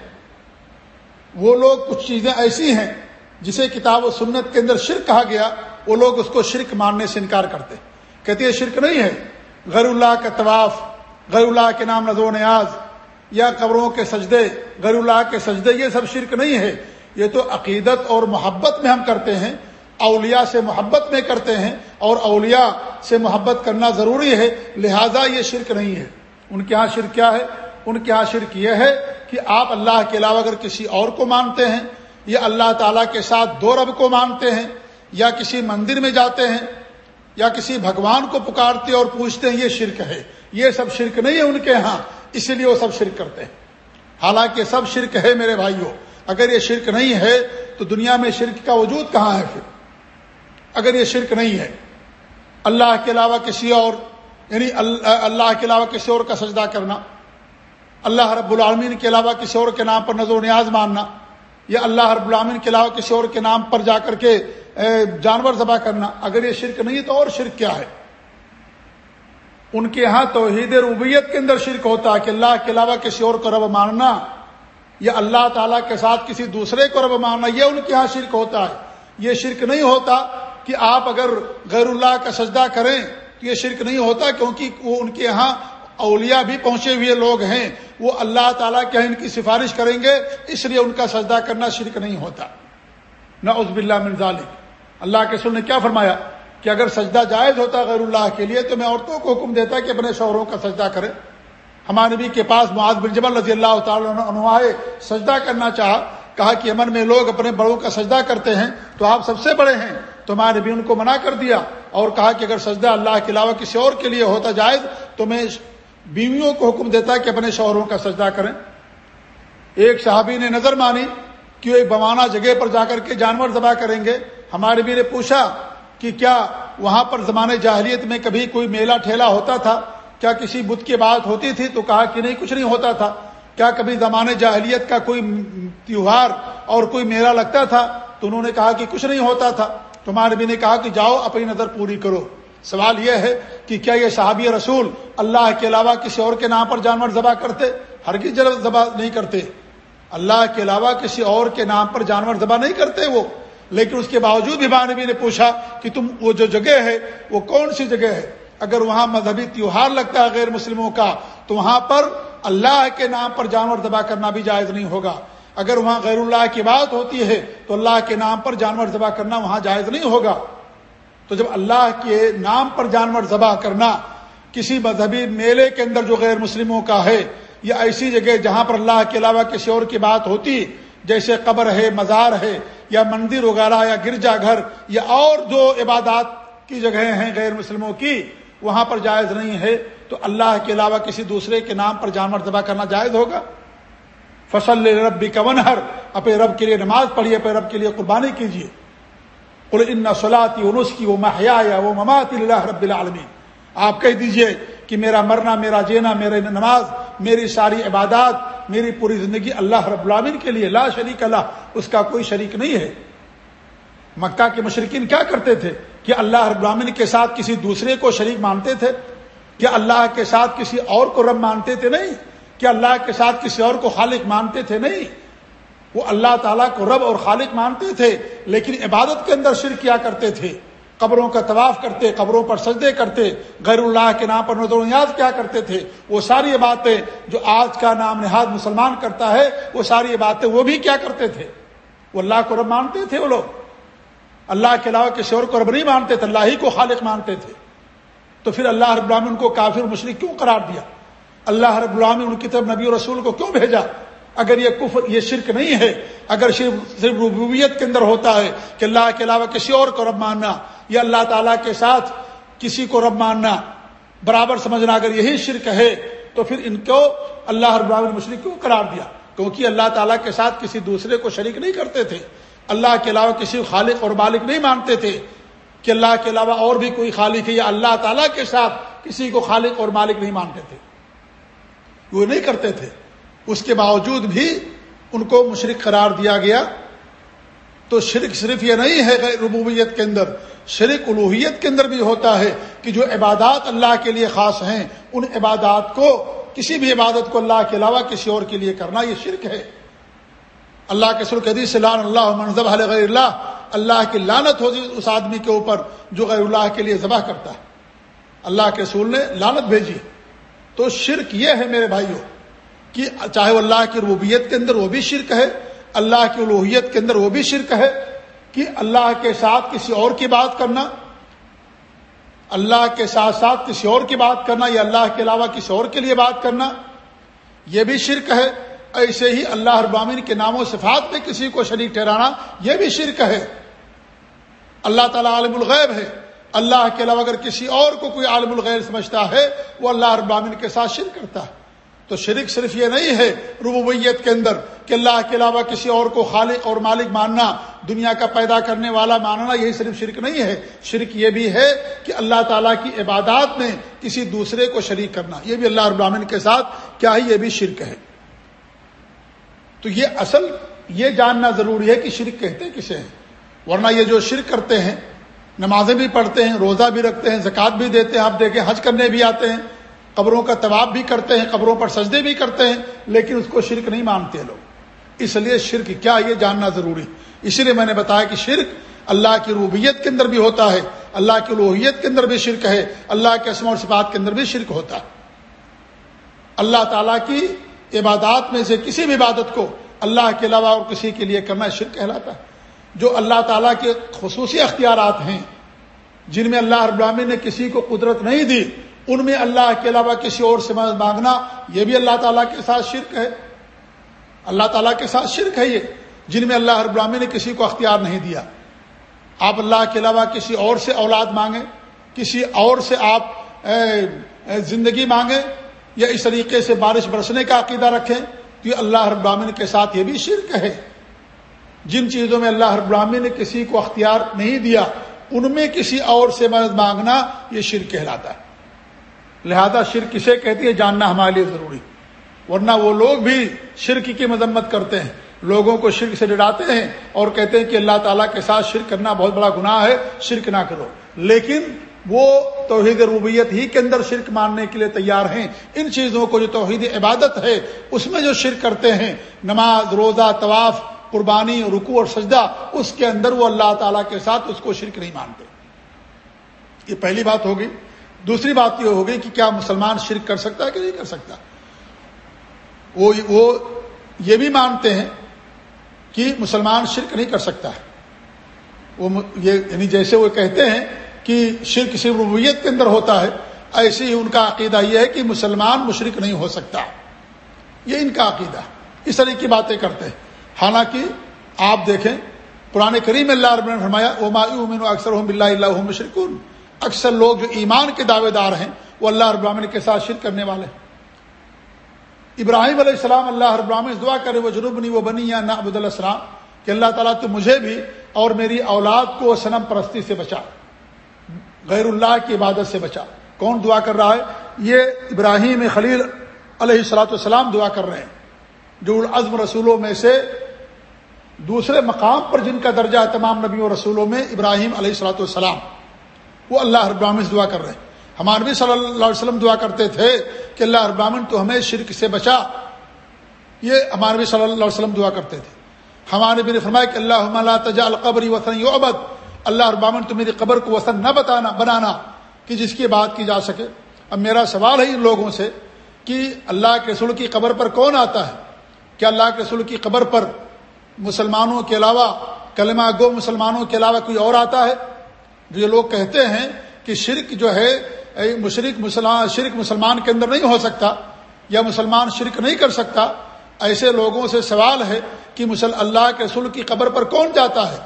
وہ لوگ کچھ چیزیں ایسی ہیں جسے کتاب و سنت کے اندر شرک کہا گیا وہ لوگ اس کو شرک ماننے سے انکار کرتے کہتے یہ شرک نہیں ہے۔ غیر اللہ کا طواف، غیر اللہ کے نام نظر و نیاز، یا قبروں کے سجدے، غیر اللہ کے سجدے، یہ سب شرک نہیں ہے۔ یہ تو عقیدت اور محبت میں ہم کرتے ہیں۔ اولیاء سے محبت میں کرتے ہیں اور اولیاء سے محبت کرنا ضروری ہے۔ لہذا یہ شرک نہیں ہے۔ ان کے ہاں شرک کیا ہے؟ ان کے ہاں شرک یہ ہے کہ آپ اللہ کے علاوہ اگر کسی اور کو مانتے ہیں، یا اللہ تعالیٰ کے ساتھ دو رب کو مانتے ہیں یا کسی مندر میں جاتے ہیں یا کسی بھگوان کو پکارتے اور پوچھتے ہیں، یہ شرک ہے، یہ سب شرک نہیں ہے ان کے ہاں اسی لیے وہ سب شرک کرتے ہیں۔ حالانکہ سب شرک ہے میرے بھائیوں، اگر یہ شرک نہیں ہے تو دنیا میں شرک کا وجود کہاں ہے پھر؟ اگر یہ شرک نہیں ہے، اللہ کے علاوہ کسی اور یعنی اللہ کے علاوہ کسی اور کا سجدہ کرنا، اللہ رب العالمین کے علاوہ کسی اور کے نام پر نظر و نیاز ماننا، یا اللہ رب العالمین کے علاوہ کسی اور کے نام پر جا کر کے جانور ذبح کرنا، اگر یہ شرک نہیں ہے تو اور شرک کیا ہے؟ ان کے یہاں توحید ربیت کے اندر شرک ہوتا ہے کہ اللہ کے علاوہ کسی اور کو رب ماننا، یا اللہ تعالیٰ کے ساتھ کسی دوسرے کو رب ماننا، یہ ان کے یہاں شرک ہوتا ہے۔ یہ شرک نہیں ہوتا کہ آپ اگر غیر اللہ کا سجدہ کریں، تو یہ شرک نہیں ہوتا کیونکہ وہ ان کے یہاں اولیاء بھی پہنچے ہوئے لوگ ہیں۔ وہ اللہ تعالیٰ کے ان کی سفارش کریں گے، اس لیے ان کا سجدہ کرنا شرک نہیں ہوتا۔ نہ عزب اللہ منظال اللہ کے سر نے کیا فرمایا کہ اگر سجدہ جائز ہوتا غیر اللہ کے لیے تو میں عورتوں کو حکم دیتا کہ اپنے شوہروں کا سجدہ کریں ہمارے نبی کے پاس معاذ بن جبل رضی اللہ تعالیٰ عنہ سجدہ کرنا چاہا، کہا کہ امن میں لوگ اپنے بڑوں کا سجدہ کرتے ہیں تو آپ سب سے بڑے ہیں۔ تو ہمارے نبی ان کو منع کر دیا اور کہا کہ اگر سجدہ اللہ کے علاوہ کسی اور کے لیے ہوتا جائز تو میں بیویوں کو حکم دیتا کہ اپنے شوہروں کا سجدہ کریں۔ ایک صحابی نے نظر مانی کہ وہ ایک بوانا جگہ پر جا کر کے جانور ذبح کریں گے۔ ہمارے بھی نے پوچھا کہ کیا وہاں پر زمانے جاہلیت میں کبھی کوئی میلہ ٹھیلا ہوتا تھا؟ کیا کسی بدھ کی بات ہوتی تھی تو کہا کہ نہیں، کچھ نہیں ہوتا تھا۔ کیا کبھی زمانے جاہلیت کا کوئی تیوہار اور کوئی میلہ لگتا تھا؟ تو انہوں نے کہا کہ کچھ نہیں ہوتا تھا۔ تمہارے بھی نے کہا کہ جاؤ، اپنی نظر پوری کرو۔ سوال یہ ہے کہ کیا یہ صحابی رسول اللہ کے علاوہ کسی اور کے نام پر جانور ذبح کرتے؟ ہر کی جرب ذبح نہیں کرتے۔ اللہ کے علاوہ کسی اور کے نام پر جانور ذبح نہیں کرتے وہ؟ لیکن اس کے باوجود بھی نبی نے پوچھا کہ تم وہ جو جگہ ہے، وہ کون سی جگہ ہے؟ اگر وہاں مذہبی تیوہار لگتا ہے غیر مسلموں کا، تو وہاں پر اللہ کے نام پر جانور ذبح کرنا بھی جائز نہیں ہوگا۔ اگر وہاں غیر اللہ کی بات ہوتی ہے، تو اللہ کے نام پر جانور ذبح کرنا وہاں جائز نہیں ہوگا۔ تو جب اللہ کے نام پر جانور ذبح کرنا کسی مذہبی میلے کے اندر جو غیر مسلموں کا ہے، یا ایسی جگہ جہاں پر اللہ کے علاوہ کسی اور کی بات ہوتی، جیسے قبر ہے، مزار ہے یا مندر وغیرہ یا گرجا گھر یا اور جو عبادات کی جگہیں ہیں غیر مسلموں کی، وہاں پر جائز نہیں ہے۔ تو اللہ کے علاوہ کسی دوسرے کے نام پر جانور ذبح کرنا جائز ہوگا۔ فصل رب بھی کنہر اپنے رب کے لیے نماز پڑھیے، اپنے رب کے لیے قربانی کیجیے۔ ان سلاتی انس کی وہ محیا یا وہ ممات اللہ رب العالمین آپ کہہ دیجیے کہ میرا مرنا، میرا جینا میرے نماز، میری ساری عبادات میری پوری زندگی اللہ رب العالمین کے لیے لا شریک اللہ اس کا کوئی شریک نہیں ہے۔ مکہ کے مشرقین کیا کرتے تھے؟ کہ اللہ رب العالمین کے ساتھ کسی دوسرے کو شریک مانتے تھے؟ کیا اللہ کے ساتھ کسی اور کو رب مانتے تھے نہیں؟ کیا اللہ کے ساتھ کسی اور کو خالق مانتے تھے نہیں؟ وہ اللہ تعالیٰ کو رب اور خالق مانتے تھے، لیکن عبادت کے اندر شرک کیا کرتے تھے؟ قبروں کا طواف کرتے، قبروں پر سجدے کرتے، غیر اللہ کے نام پر نظر و نیاز کیا کرتے تھے، وہ ساری باتیں جو آج کا نام نہاد مسلمان کرتا ہے، وہ ساری باتیں وہ بھی کیا کرتے تھے؟ وہ اللہ کو رب مانتے تھے وہ لوگ۔ اللہ کے علاوہ کسی اور کو رب نہیں مانتے تھے، اللہ ہی کو خالق مانتے تھے۔ تو پھر اللہ رب العالمین کو کافر مشرق کیوں قرار دیا؟ اللہ رب العالمین ان کی طرف نبی و رسول کو کیوں بھیجا؟ اگر یہ کفر، یہ شرک نہیں ہے، اگر صرف صرف ربوبیت کے اندر ہوتا ہے کہ اللہ کے علاوہ کسی اور کو رب ماننا یا اللہ تعالیٰ کے ساتھ کسی کو رب ماننا، برابر سمجھنا اگر یہی شرک ہے تو پھر ان کو اللہ رب العالمین مشرق کیوں قرار دیا؟ کیونکہ اللہ تعالیٰ کے ساتھ کسی دوسرے کو شریک نہیں کرتے تھے۔ اللہ کے علاوہ کسی خالق اور مالک نہیں مانتے تھے کہ اللہ کے علاوہ اور بھی کوئی خالق ہے یا اللہ تعالیٰ کے ساتھ کسی کو خالق اور مالک نہیں مانتے تھے۔ وہ نہیں کرتے تھے۔ اس کے باوجود بھی ان کو مشرق قرار دیا گیا۔ تو شرک صرف یہ نہیں ہے ربوبیت کے اندر، شرک الوحیت کے اندر بھی ہوتا ہے کہ جو عبادات اللہ کے لیے خاص ہیں، ان عبادات کو، کسی بھی عبادت کو اللہ کے علاوہ کسی اور کے لیے کرنا، یہ شرک ہے۔ اللہ کے سر قدی سے لان اللہ منظب غیر اللہ اللہ کی لانت ہوتی اس آدمی کے اوپر جو غیر اللہ کے لیے ذبح کرتا ہے۔ اللہ کے سور نے لانت بھیجی۔ تو شرک یہ ہے میرے بھائیوں کہ چاہے وہ اللہ کی ربوبیت کے اندر وہ بھی شرک ہے، اللہ کی الوحیت کے اندر وہ بھی شرک ہے کہ اللہ کے ساتھ کسی اور کی بات کرنا، اللہ کے ساتھ ساتھ کسی اور کی بات کرنا یا اللہ کے علاوہ کسی اور کے لیے بات کرنا، یہ بھی شرک ہے۔ ایسے ہی اللہ ابامین کے نام و صفات میں کسی کو شریک ٹھہرانا یہ بھی شرک ہے۔ اللہ تعالیٰ عالم الغیب ہے۔ اللہ کے علاوہ اگر کسی اور کو کوئی عالم الغیر سمجھتا ہے، وہ اللہ رب کے ساتھ شرک کرتا ہے۔ تو شرک صرف یہ نہیں ہے ربویت کے اندر کہ اللہ کے علاوہ کسی اور کو خالق اور مالک ماننا، دنیا کا پیدا کرنے والا ماننا، یہی صرف شرک نہیں ہے۔ شرک یہ بھی ہے کہ اللہ تعالیٰ کی عبادات میں کسی دوسرے کو شریک کرنا۔ یہ بھی اللہ ابراہین کے ساتھ کیا ہے یہ بھی شرک ہے۔ تو یہ اصل، یہ جاننا ضروری ہے کہ شرک کہتے کسے ہیں۔ ورنہ یہ جو شرک کرتے ہیں، نمازیں بھی پڑھتے ہیں، روزہ بھی رکھتے ہیں، زکوٰۃ بھی دیتے ہیں، آپ دیکھیں، حج کرنے بھی آتے ہیں۔ قبروں کا طواب بھی کرتے ہیں، قبروں پر سجدے بھی کرتے ہیں، لیکن اس کو شرک نہیں مانتے لوگ۔ اس لیے شرک، کیا یہ جاننا ضروری؟ اسی لیے میں نے بتایا کہ شرک اللہ کی روبیت کے اندر بھی ہوتا ہے۔ اللہ کی روحیت کے اندر بھی شرک ہے۔ اللہ کے اسم اور صفات کے اندر بھی شرک ہوتا ہے۔ اللہ تعالیٰ کی عبادات میں سے کسی بھی عبادت کو اللہ کے علاوہ اور کسی کے لیے کرنا شرک کہلاتا ہے۔ جو اللہ تعالیٰ کے خصوصی اختیارات ہیں، جن میں اللہ رب العالمین نے کسی کو قدرت نہیں دی ان میں اللہ کے علاوہ کسی اور سے مدد مانگنا، یہ بھی اللہ تعالیٰ کے ساتھ شرک ہے۔ اللہ تعالیٰ کے ساتھ شرک ہے یہ، جن میں اللہ رب العالمین نے کسی کو اختیار نہیں دیا۔ آپ اللہ کے علاوہ کسی اور سے اولاد مانگیں، کسی اور سے آپ زندگی مانگیں یا اس طریقے سے بارش برسنے کا عقیدہ رکھیں، تو یہ اللہ رب العالمین کے ساتھ یہ بھی شرک ہے۔ جن چیزوں میں اللہ رب العالمین نے کسی کو اختیار نہیں دیا، ان میں کسی اور سے مدد مانگنا یہ شرک کہلاتا ہے۔ لہذا شرک کسے کہتی ہے جاننا ہمارے لیے ضروری ورنہ وہ لوگ بھی شرک کی مذمت کرتے ہیں۔ لوگوں کو شرک سے ڈراتے ہیں اور کہتے ہیں کہ اللہ تعالیٰ کے ساتھ شرک کرنا بہت بڑا گناہ ہے، شرک نہ کرو۔ لیکن وہ توحید ربیت ہی کے اندر شرک ماننے کے لیے تیار ہیں۔ ان چیزوں کو جو توحید عبادت ہے، اس میں جو شرک کرتے ہیں، نماز، روزہ، طواف، قربانی رکو اور سجدہ، اس کے اندر وہ اللہ تعالیٰ کے ساتھ اس کو شرک نہیں مانتے۔ یہ پہلی بات ہوگی دوسری بات یہ ہوگی کہ کیا مسلمان شرک کر سکتا ہے کہ نہیں کر سکتا؟ وہ وہ یہ بھی مانتے ہیں کہ مسلمان شرک نہیں کر سکتا ہے۔ وہ یہ یعنی جیسے وہ کہتے ہیں کہ شرک صرف ربویت کے اندر ہوتا ہے، ایسے ہی ان کا عقیدہ یہ ہے کہ مسلمان مشرق نہیں ہو سکتا۔ یہ ان کا عقیدہ۔ اس طرح کی باتیں کرتے ہیں۔ حالانکہ آپ دیکھیں، پرانے کریم اللہ رب نے فرمایا اکثر اللہ مشرقن اکثر لوگ جو ایمان کے دعوے دار ہیں، وہ اللہ رب العالمین کے ساتھ شرک کرنے والے ہیں۔ ابراہیم علیہ السلام اللہ رب العالمین دعا کرے، وہ جنوب نہیں وہ بنی یا نہ عبد السلام کہ اللہ تعالیٰ تو مجھے بھی اور میری اولاد کو سنم پرستی سے بچا، غیر اللہ کی عبادت سے بچا۔ کون دعا کر رہا ہے؟ یہ ابراہیم خلیل علیہ السلاۃ والسلام دعا کر رہے ہیں۔ جو العزم رسولوں میں سے دوسرے مقام پر جن کا درجہ ہے تمام نبی و رسولوں میں، ابراہیم علیہ السلاۃ والسلام۔ وہ اللہ ابراہین سے دعا کر رہے ہیں۔ ہمارے نبی صلی اللہ علیہ وسلم دعا کرتے تھے کہ اللہ ابراہین تو ہمیں شرک سے بچا۔ یہ ہمارے نبی صلی اللہ علیہ وسلم دعا کرتے تھے۔ ہمارے نبی نے فرمایا کہ اللہ تجا القبری وسن یعبد۔ اللہ ابامن تو میری قبر کو وسن نہ بتانا بنانا کہ جس کی بات کی جا سکے۔ اب میرا سوال ہے ان لوگوں سے کہ اللہ کے رسول کی قبر پر کون آتا ہے؟ کیا اللہ کے رسول کی قبر پر مسلمانوں کے علاوہ کلمہ گو مسلمانوں کے علاوہ کوئی اور آتا ہے؟ جو یہ لوگ کہتے ہیں کہ شرک جو ہے مشرق مسلمان، شرک مسلمان کے اندر نہیں ہو سکتا یا مسلمان شرک نہیں کر سکتا، ایسے لوگوں سے سوال ہے کہ مسل، اللہ کے رسول کی قبر پر کون جاتا ہے؟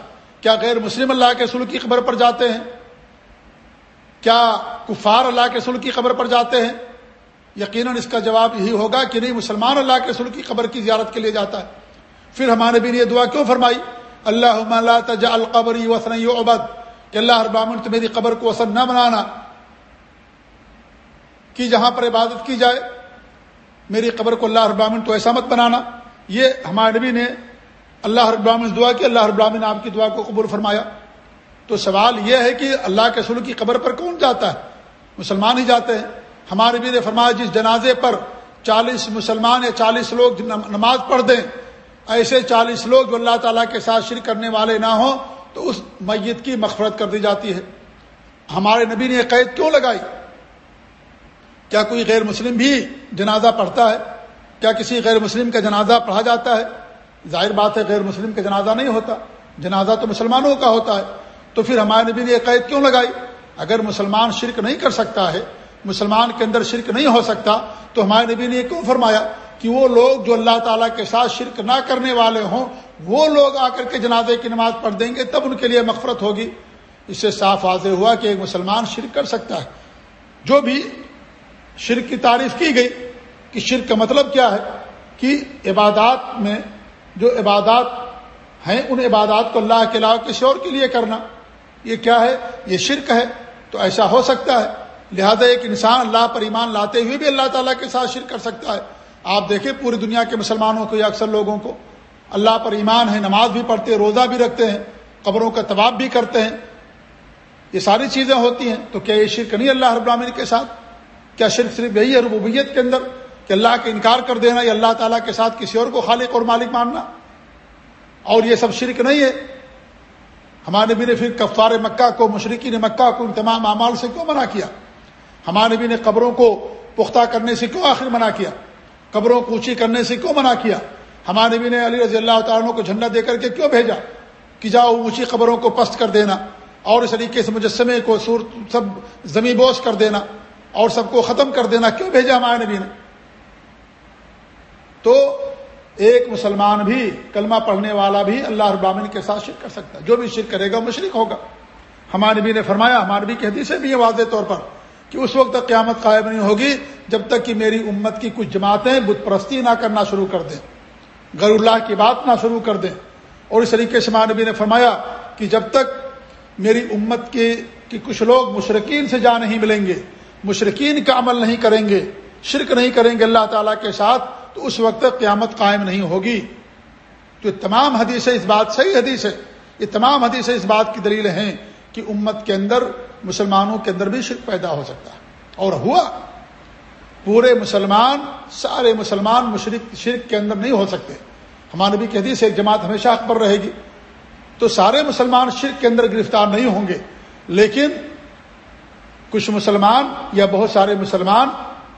کیا غیر مسلم اللہ کے رسول کی قبر پر جاتے ہیں؟ کیا کفار اللہ کے رسول کی قبر پر جاتے ہیں؟ یقیناً اس کا جواب یہی ہوگا کہ نہیں، مسلمان اللہ کے رسول کی قبر کی زیارت کے لیے جاتا ہے۔ پھر ہمارے بھی یہ دعا کیوں فرمائی؟ اللہ تجا القبری وسن عبد کہ اللہ ابامن تو میری قبر کو اثر نہ بنانا، کہ جہاں پر عبادت کی جائے، میری قبر کو اللہ ابامن تو ایسا مت بنانا۔ یہ ہمارے نبی نے اللہ ابامن دعا کی، اللہ ابامن آپ کی دعا کو قبول فرمایا۔ تو سوال یہ ہے کہ اللہ کے سلو کی قبر پر کون جاتا ہے؟ مسلمان ہی جاتے ہیں۔ ہمارے نبی نے فرمایا، جس جنازے پر چالیس مسلمان یا چالیس لوگ نماز پڑھ دیں ایسے چالیس لوگ جو اللہ تعالیٰ کے ساتھ شرک کرنے والے نہ ہوں تو اس میت کی مغفرت کر دی جاتی ہے۔ ہمارے نبی نے یہ قید کیوں لگائی؟ کیا کوئی غیر مسلم بھی جنازہ پڑھتا ہے؟ کیا کسی غیر مسلم کا جنازہ پڑھا جاتا ہے؟ ظاہر بات ہے غیر مسلم کا جنازہ نہیں ہوتا۔ جنازہ تو مسلمانوں کا ہوتا ہے۔ تو پھر ہمارے نبی نے یہ قید کیوں لگائی؟ اگر مسلمان شرک نہیں کر سکتا ہے، مسلمان کے اندر شرک نہیں ہو سکتا، تو ہمارے نبی نے یہ کیوں فرمایا؟ کہ وہ لوگ جو اللہ تعالیٰ کے ساتھ شرک نہ کرنے والے ہوں، وہ لوگ آ کر کے جنازے کی نماز پڑھ دیں گے، تب ان کے لیے مغفرت ہوگی۔ اس سے صاف واضح ہوا کہ ایک مسلمان شرک کر سکتا ہے۔ جو بھی شرک کی تعریف کی گئی کہ شرک کا مطلب کیا ہے، کہ عبادات میں جو عبادات ہیں، ان عبادات کو اللہ کے علاوہ کسی اور کے لیے کرنا، یہ کیا ہے؟ یہ شرک ہے۔ تو ایسا ہو سکتا ہے۔ لہذا ایک انسان اللہ پر ایمان لاتے ہوئے بھی اللہ تعالیٰ کے ساتھ شرک کر سکتا ہے۔ آپ دیکھیں پوری دنیا کے مسلمانوں کو یا اکثر لوگوں کو اللہ پر ایمان ہے، نماز بھی پڑھتے روزہ بھی رکھتے ہیں، قبروں کا طباب بھی کرتے ہیں۔ یہ ساری چیزیں ہوتی ہیں۔ تو کیا یہ شرک نہیں اللہ رب العالمین کے ساتھ؟ کیا شرک صرف یہی ہے ربوبیت کے اندر کہ اللہ کا انکار کر دینا یا اللہ تعالیٰ کے ساتھ کسی اور کو خالق اور مالک ماننا؟ اور یہ سب شرک نہیں ہے۔ ہمارے نبی نے پھر کفار مکہ کو مشرقی نے مکہ کو ان تمام اعمال سے کیوں منع کیا؟ ہمارے نبی نے قبروں کو پختہ کرنے سے کیوں آخر منع کیا؟ قبروں کو اونچی کرنے سے کیوں منع کیا؟ ہمارے نبی نے علی رضی اللہ تعالیٰ کو جھنڈا دے کر کے کیوں بھیجا؟ کہ جاؤ اونچی قبروں کو پست کر دینا، اور اس طریقے سے مجسمے کو سور سب زمیں بوس کر دینا، اور سب کو ختم کر دینا، کیوں بھیجا ہمارے نبی نے؟ تو ایک مسلمان بھی کلمہ پڑھنے والا بھی اللہ ابامن کے ساتھ شرک کر سکتا ہے۔ جو بھی شرک کرے گا مشرق ہوگا۔ ہمارے نبی نے فرمایا، ہمارے نبی کی حدیث بھی ہے واضح طور پر۔ کہ اس وقت تک قیامت قائم نہیں ہوگی جب تک کہ میری امت کی کچھ جماعتیں بت پرستی نہ کرنا شروع کر دیں، غیر اللہ کی بات نہ شروع کر دیں۔ اور اس طریقے سے نبی نے فرمایا کہ جب تک میری امت کے کہ کچھ لوگ مشرقین سے جا نہیں ملیں گے مشرقین کا عمل نہیں کریں گے، شرک نہیں کریں گے اللہ تعالیٰ کے ساتھ، تو اس وقت تک قیامت قائم نہیں ہوگی۔ تو یہ تمام حدیثیں اس بات، صحیح حدیث ہے، یہ تمام حدیثیں اس بات کی دلیل ہیں۔ کہ امت کے اندر، مسلمانوں کے اندر بھی شرک پیدا ہو سکتا ہے۔ اور ہوا، پورے مسلمان، سارے مسلمان مشرق شرک کے اندر نہیں ہو سکتے۔ ہمارے بھی کہتی سے ایک جماعت ہمیشہ حق پر رہے گی۔ تو سارے مسلمان شرک کے اندر گرفتار نہیں ہوں گے۔ لیکن کچھ مسلمان یا بہت سارے مسلمان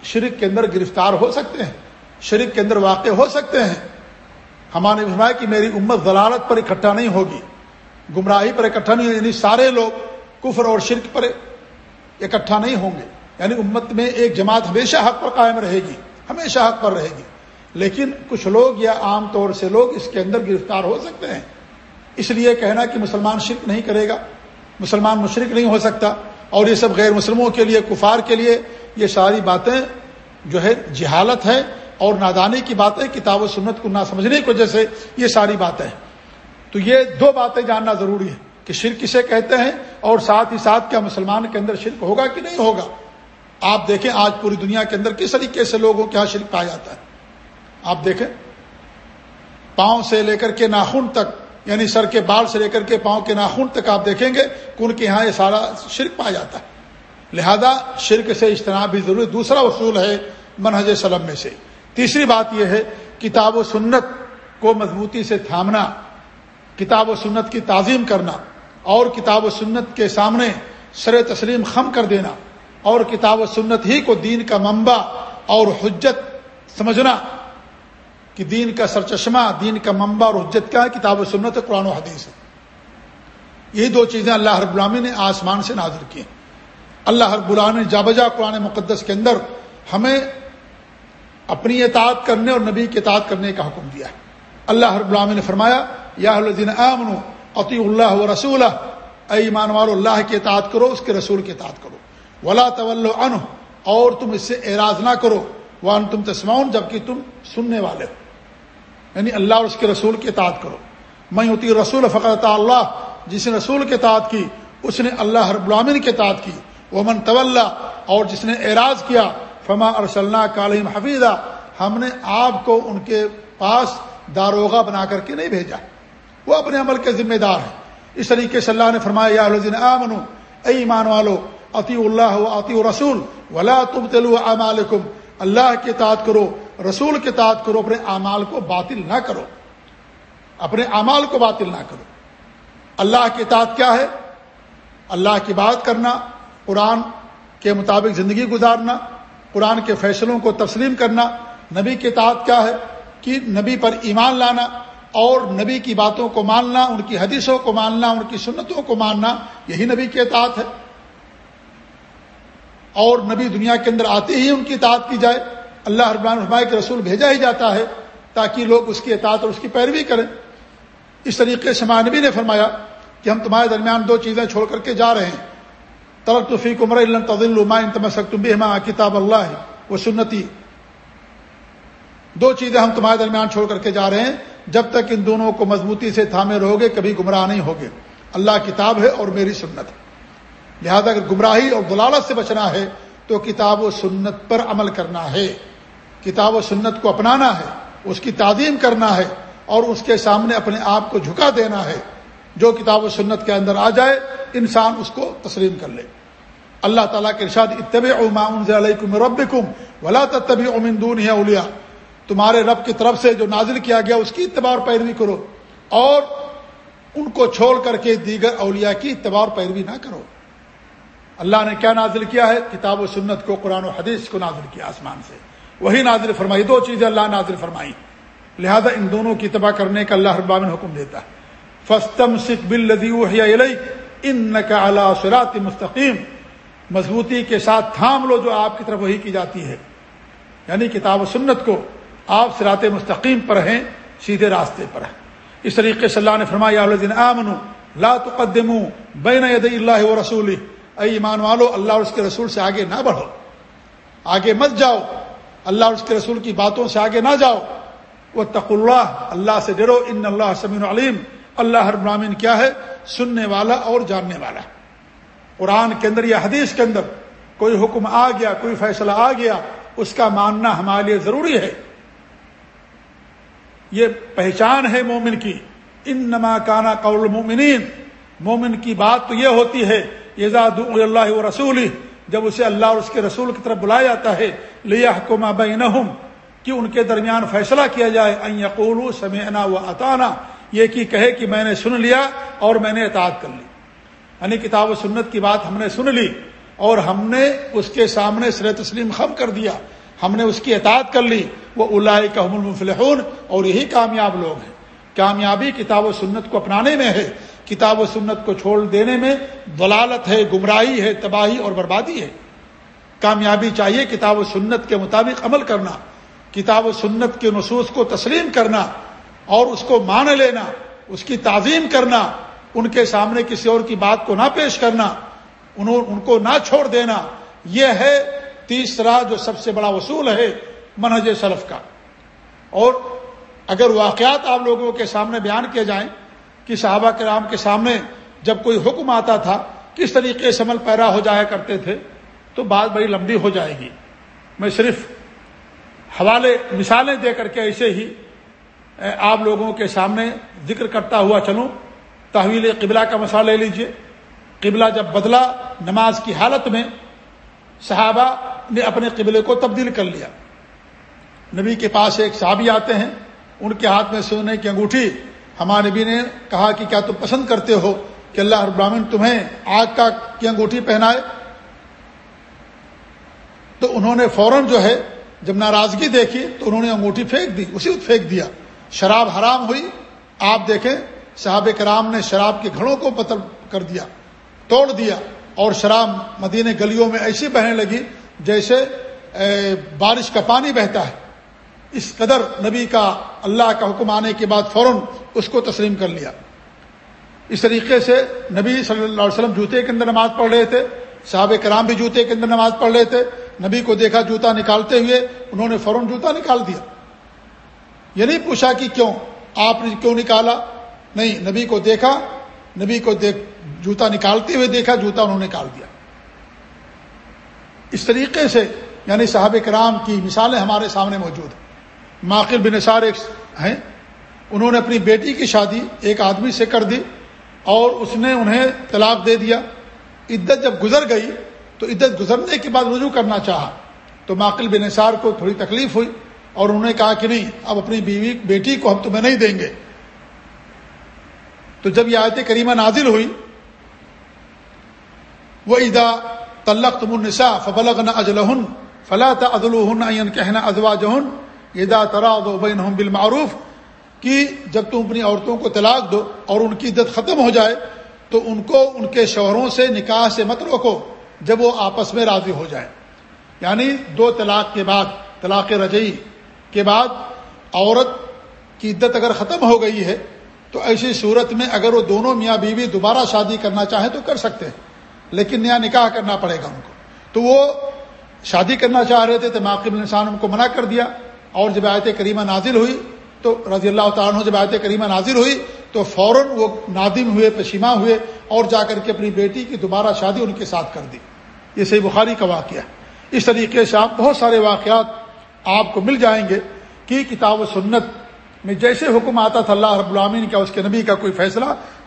شرک کے اندر گرفتار ہو سکتے ہیں۔ شرک کے اندر واقع ہو سکتے ہیں۔ ہمارے فرمایا کہ میری امت ضلالت پر اکٹھا نہیں ہوگی۔ گمراہی پر اکٹھا نہیں یعنی سارے لوگ کفر اور شرک پر اکٹھا نہیں ہوں گے۔ یعنی امت میں ایک جماعت ہمیشہ حق پر قائم رہے گی، ہمیشہ حق پر رہے گی۔ لیکن کچھ لوگ یا عام طور سے لوگ اس کے اندر گرفتار ہو سکتے ہیں۔ اس لیے کہنا کہ مسلمان شرک نہیں کرے گا، مسلمان مشرق نہیں ہو سکتا۔ اور یہ سب غیر مسلموں کے لیے، کفار کے لیے یہ ساری باتیں جو ہے جہالت ہے اور نادانی کی باتیں کتاب و سنت کو نہ سمجھنے کی وجہ سے یہ ساری باتیں تو یہ دو باتیں جاننا ضروری ہے کہ شرک کسے کہتے ہیں اور ساتھ ہی ساتھ کیا مسلمان کے اندر شرک ہوگا کہ نہیں ہوگا؟ آپ دیکھیں آج پوری دنیا کے اندر کس طریقے سے لوگوں کے یہاں شرک پایا جاتا ہے؟ آپ دیکھیں، پاؤں سے لے کر کے ناخن تک یعنی سر کے بال سے لے کر کے پاؤں کے ناخن تک آپ دیکھیں گے کہ ان کے یہاں یہ سارا شرک پایا جاتا ہے۔ لہذا شرک سے اجتناب بھی ضروری۔ دوسرا اصول ہے منہج سلم میں سے۔ تیسری بات یہ ہے، کتاب و سنت کو مضبوطی سے تھامنا۔ کتاب و سنت کی تعظیم کرنا اور کتاب و سنت کے سامنے سر تسلیم خم کر دینا اور کتاب و سنت ہی کو دین کا منبع اور حجت سمجھنا کہ دین کا سرچشمہ، دین کا منبع اور حجت کیا ہے؟ کتاب و سنت، قرآن و حدیث۔ ہے یہی دو چیزیں اللہ رب غلامی نے آسمان سے نازر کی ہیں۔ اللہ رب غلام نے جابجا قرآن مقدس کے اندر ہمیں اپنی اطاعت کرنے اور نبی کی اطاعت کرنے کا حکم دیا ہے۔ اللہ رب غلامی نے فرمایا، یا الدین امن عطی اللہ و رسول اے ایمان والو، اللہ کی اطاعت کرو، اس کے رسول کی اطاعت کرو۔ ولا طول ان اور تم اس سے اعراض نہ کرو وان تم تسماؤن جبکہ تم سننے والے ہو۔ یعنی اللہ اور اس کے رسول کی اطاعت کرو۔ میں ہوتی رسول فقط اللہ، جس نے رسول کی اطاعت کی، اس نے اللہ رب العامن کی اطاعت کی۔ وہ من طول اور جس نے اعراض کیا، فما ارسل کالم حفیظہ ہم نے آپ کو ان کے پاس داروغہ بنا کر کے نہیں بھیجا۔ وہ اپنے عمل کے ذمہ دار ہیں۔ اس طریقے سے اللہ نے فرمایا، یا منو اے ایمان والو عطی اللہ عطی رسول ولا تم تلو امالکم اللہ کے تعداد کرو، رسول کے تعداد کرو، اپنے اعمال کو باطل نہ کرو۔ اپنے اعمال کو باطل نہ کرو۔ اللہ کے اطاعت کیا ہے؟ اللہ کی بات کرنا، قرآن کے مطابق زندگی گزارنا، قرآن کے فیصلوں کو تسلیم کرنا۔ نبی کے اطاعت کیا ہے؟ کہ نبی پر ایمان لانا اور نبی کی باتوں کو ماننا، ان کی حدیثوں کو ماننا، ان کی سنتوں کو ماننا، یہی نبی کے اطاعت ہے۔ اور نبی دنیا کے اندر آتے ہی ان کی اطاعت کی جائے۔ اللہ ربان الرمائے کے رسول بھیجا ہی جاتا ہے تاکہ لوگ اس کی اطاعت اور اس کی پیروی کریں۔ اس طریقے سے نبی نے فرمایا کہ ہم تمہارے درمیان دو چیزیں چھوڑ کر کے جا رہے ہیں۔ ترق توفیق عمر اللہ کتاب اللہ وہ سنتی۔ دو چیزیں ہم تمہارے درمیان چھوڑ کر کے جا رہے ہیں۔ جب تک ان دونوں کو مضبوطی سے تھامے رہو گے کبھی گمراہ نہیں ہوگے۔ اللہ کتاب ہے اور میری سنت۔ ہے لہذا اگر گمراہی اور دلالت سے بچنا ہے، تو کتاب و سنت پر عمل کرنا ہے۔ کتاب و سنت کو اپنانا ہے، اس کی تعظیم کرنا ہے اور اس کے سامنے اپنے آپ کو جھکا دینا ہے۔ جو کتاب و سنت کے اندر آ جائے، انسان اس کو تسلیم کر لے۔ اللہ تعالیٰ کے ارشاد اتب علیکم ربکم ولا تبی امندون اولیا تمہارے رب کی طرف سے جو نازل کیا گیا اس کی اتباع پیروی کرو اور ان کو چھوڑ کر کے دیگر اولیاء کی اتباع پیروی نہ کرو۔ اللہ نے کیا نازل کیا ہے؟ کتاب و سنت کو، قرآن و حدیث کو نازل کیا آسمان سے۔ وہی نازل فرمائی، دو چیزیں اللہ نازل فرمائی لہذا ان دونوں کی تباہ کرنے کا اللہ ابامن حکم دیتا ہے۔ فستم سکھ بل لدی ان کا اللہ سرات مستقیم۔ مضبوطی کے ساتھ تھام لو جو آپ کی طرف وہی کی جاتی ہے۔ یعنی کتاب و سنت کو آپ سرات مستقیم پر ہیں، سیدھے راستے پر ہیں۔ اس طریقے سے اللہ نے فرمایا آمن لا تقدموا بین ید اللہ و رسول اے ایمان والو، اللہ اور اس کے رسول سے آگے نہ بڑھو۔ آگے مت جاؤ۔ اللہ اور اس کے رسول کی باتوں سے آگے نہ جاؤ۔ وہ تق اللہ اللہ سے ڈرو۔ ان اللہ سمین علیم۔ اللہ ہر برامین کیا ہے؟ سننے والا اور جاننے والا۔ قرآن کے اندر یا حدیث کے اندر کوئی حکم آ گیا، کوئی فیصلہ آ گیا، اس کا ماننا ہمارے لیے ضروری ہے۔ یہ پہچان ہے مومن کی۔ ان نما کانا قول مومنین مومن کی بات تو یہ ہوتی ہے یزاد اللہ و رسول جب اسے اللہ اور اس کے رسول کی طرف بلایا جاتا ہے لیا حکمہ بین کہ ان کے درمیان فیصلہ کیا جائے یقول سمعنا و اطانا یہ کی کہے کہ میں نے سن لیا اور میں نے اطاعت کر لی۔ یعنی کتاب و سنت کی بات ہم نے سن لی اور ہم نے اس کے سامنے سر تسلیم خم کر دیا۔ ہم نے اس کی اطاعت کر لی۔ وہ اللہ کا المفلحون اور یہی کامیاب لوگ ہیں۔ کامیابی کتاب و سنت کو اپنانے میں ہے۔ کتاب و سنت کو چھوڑ دینے میں دلالت ہے، گمراہی ہے، تباہی اور بربادی ہے۔ کامیابی چاہیے کتاب و سنت کے مطابق عمل کرنا۔ کتاب و سنت کے نصوص کو تسلیم کرنا اور اس کو مان لینا، اس کی تعظیم کرنا، ان کے سامنے کسی اور کی بات کو نہ پیش کرنا، انہوں ان کو نہ چھوڑ دینا۔ یہ ہے تیسرا جو سب سے بڑا وصول ہے منہج سلف کا۔ اور اگر واقعات آپ لوگوں کے سامنے بیان کیے جائیں کہ صحابہ کرام کے سامنے جب کوئی حکم آتا تھا کس طریقے سے عمل پیرا ہو جایا کرتے تھے، تو بات بڑی لمبی ہو جائے گی۔ میں صرف حوالے، مثالیں دے کر کے ایسے ہی آپ لوگوں کے سامنے ذکر کرتا ہوا چلوں۔ تحویل قبلہ کا مسئلہ لے لیجیے۔ قبلہ جب بدلا نماز کی حالت میں صحابہ نے اپنے قبلے کو تبدیل کر لیا۔ نبی کے پاس ایک صحابی آتے ہیں، ان کے ہاتھ میں سونے کی انگوٹھی۔ ہمارے نبی نے کہا کہ کیا تم پسند کرتے ہو کہ اللہ ابراہین تمہیں آگ کا کی انگوٹھی پہنائے؟ تو انہوں نے فوراً جو ہے، جب ناراضگی دیکھی تو انہوں نے انگوٹھی پھینک دی، اسی وقت پھینک دیا۔ شراب حرام ہوئی۔ آپ دیکھیں صحاب کرام نے شراب کے گھڑوں کو پتل کر دیا، توڑ دیا۔ اور شراب مدینہ گلیوں میں ایسی بہنے لگی جیسے بارش کا پانی بہتا ہے۔ اس قدر نبی کا اللہ کا حکم آنے کے بعد فوراً اس کو تسلیم کر لیا۔ اس طریقے سے نبی صلی اللہ علیہ وسلم جوتے کے اندر نماز پڑھ رہے تھے، صحابہ کرام بھی جوتے کے اندر نماز پڑھ رہے تھے۔ نبی کو دیکھا جوتا نکالتے ہوئے، انہوں نے فوراً جوتا نکال دیا۔ یہ نہیں پوچھا کہ کیوں؟ آپ نے کیوں نکالا؟ نہیں، نبی کو دیکھا۔ نبی کو دیکھ جوتا نکالتے ہوئے دیکھا، جوتا انہوں نے نکال دیا۔ اس طریقے سے یعنی صحابہ کرام کی مثالیں ہمارے سامنے موجود ہیں۔ ماقل بن نثار ایک ہیں۔ انہوں نے اپنی بیٹی کی شادی ایک آدمی سے کر دی اور اس نے انہیں طلاق دے دیا۔ عدت جب گزر گئی تو عدت گزرنے کے بعد رجوع کرنا چاہا۔ تو ماقل بن نثار کو تھوڑی تکلیف ہوئی اور انہوں نے کہا کہ نہیں، اب اپنی بیوی، بیٹی کو ہم تمہیں نہیں دیں گے۔ تو جب یہ آیت کریمہ نازل ہوئی وہ ادا تلق تم النسا فبلغ نہ اجلحن فلاں عدل کہنا ادوا جہن ادا ترا دو بین بالمعروف کہ جب تم اپنی عورتوں کو طلاق دو اور ان کی عدت ختم ہو جائے تو ان کو ان کے شوہروں سے نکاح سے مت روکو جب وہ آپس میں راضی ہو جائے یعنی دو طلاق کے بعد، طلاق رجعی کے بعد عورت کی عدت اگر ختم ہو گئی ہے تو ایسی صورت میں اگر وہ دونوں میاں بیوی دوبارہ شادی کرنا چاہیں تو کر سکتے ہیں۔ لیکن نیا نکاح کرنا پڑے گا ان کو۔ تو وہ شادی کرنا چاہ رہے تھے تو ماقب انسان ان کو منع کر دیا۔ اور جب آیت کریمہ نازل ہوئی تو رضی اللہ تعالیٰ جب آیت کریمہ نازل ہوئی تو فوراً وہ نادم ہوئے پشیماں ہوئے اور جا کر کے اپنی بیٹی کی دوبارہ شادی ان کے ساتھ کر دی۔ یہ صحیح بخاری کا واقعہ اس طریقے سے آپ بہت سارے واقعات آپ کو مل جائیں گے کہ کتاب و سنت میں جیسے حکم آتا تھا اللہ رب العامین کا، اس کے نبی کا کوئی فیصلہ،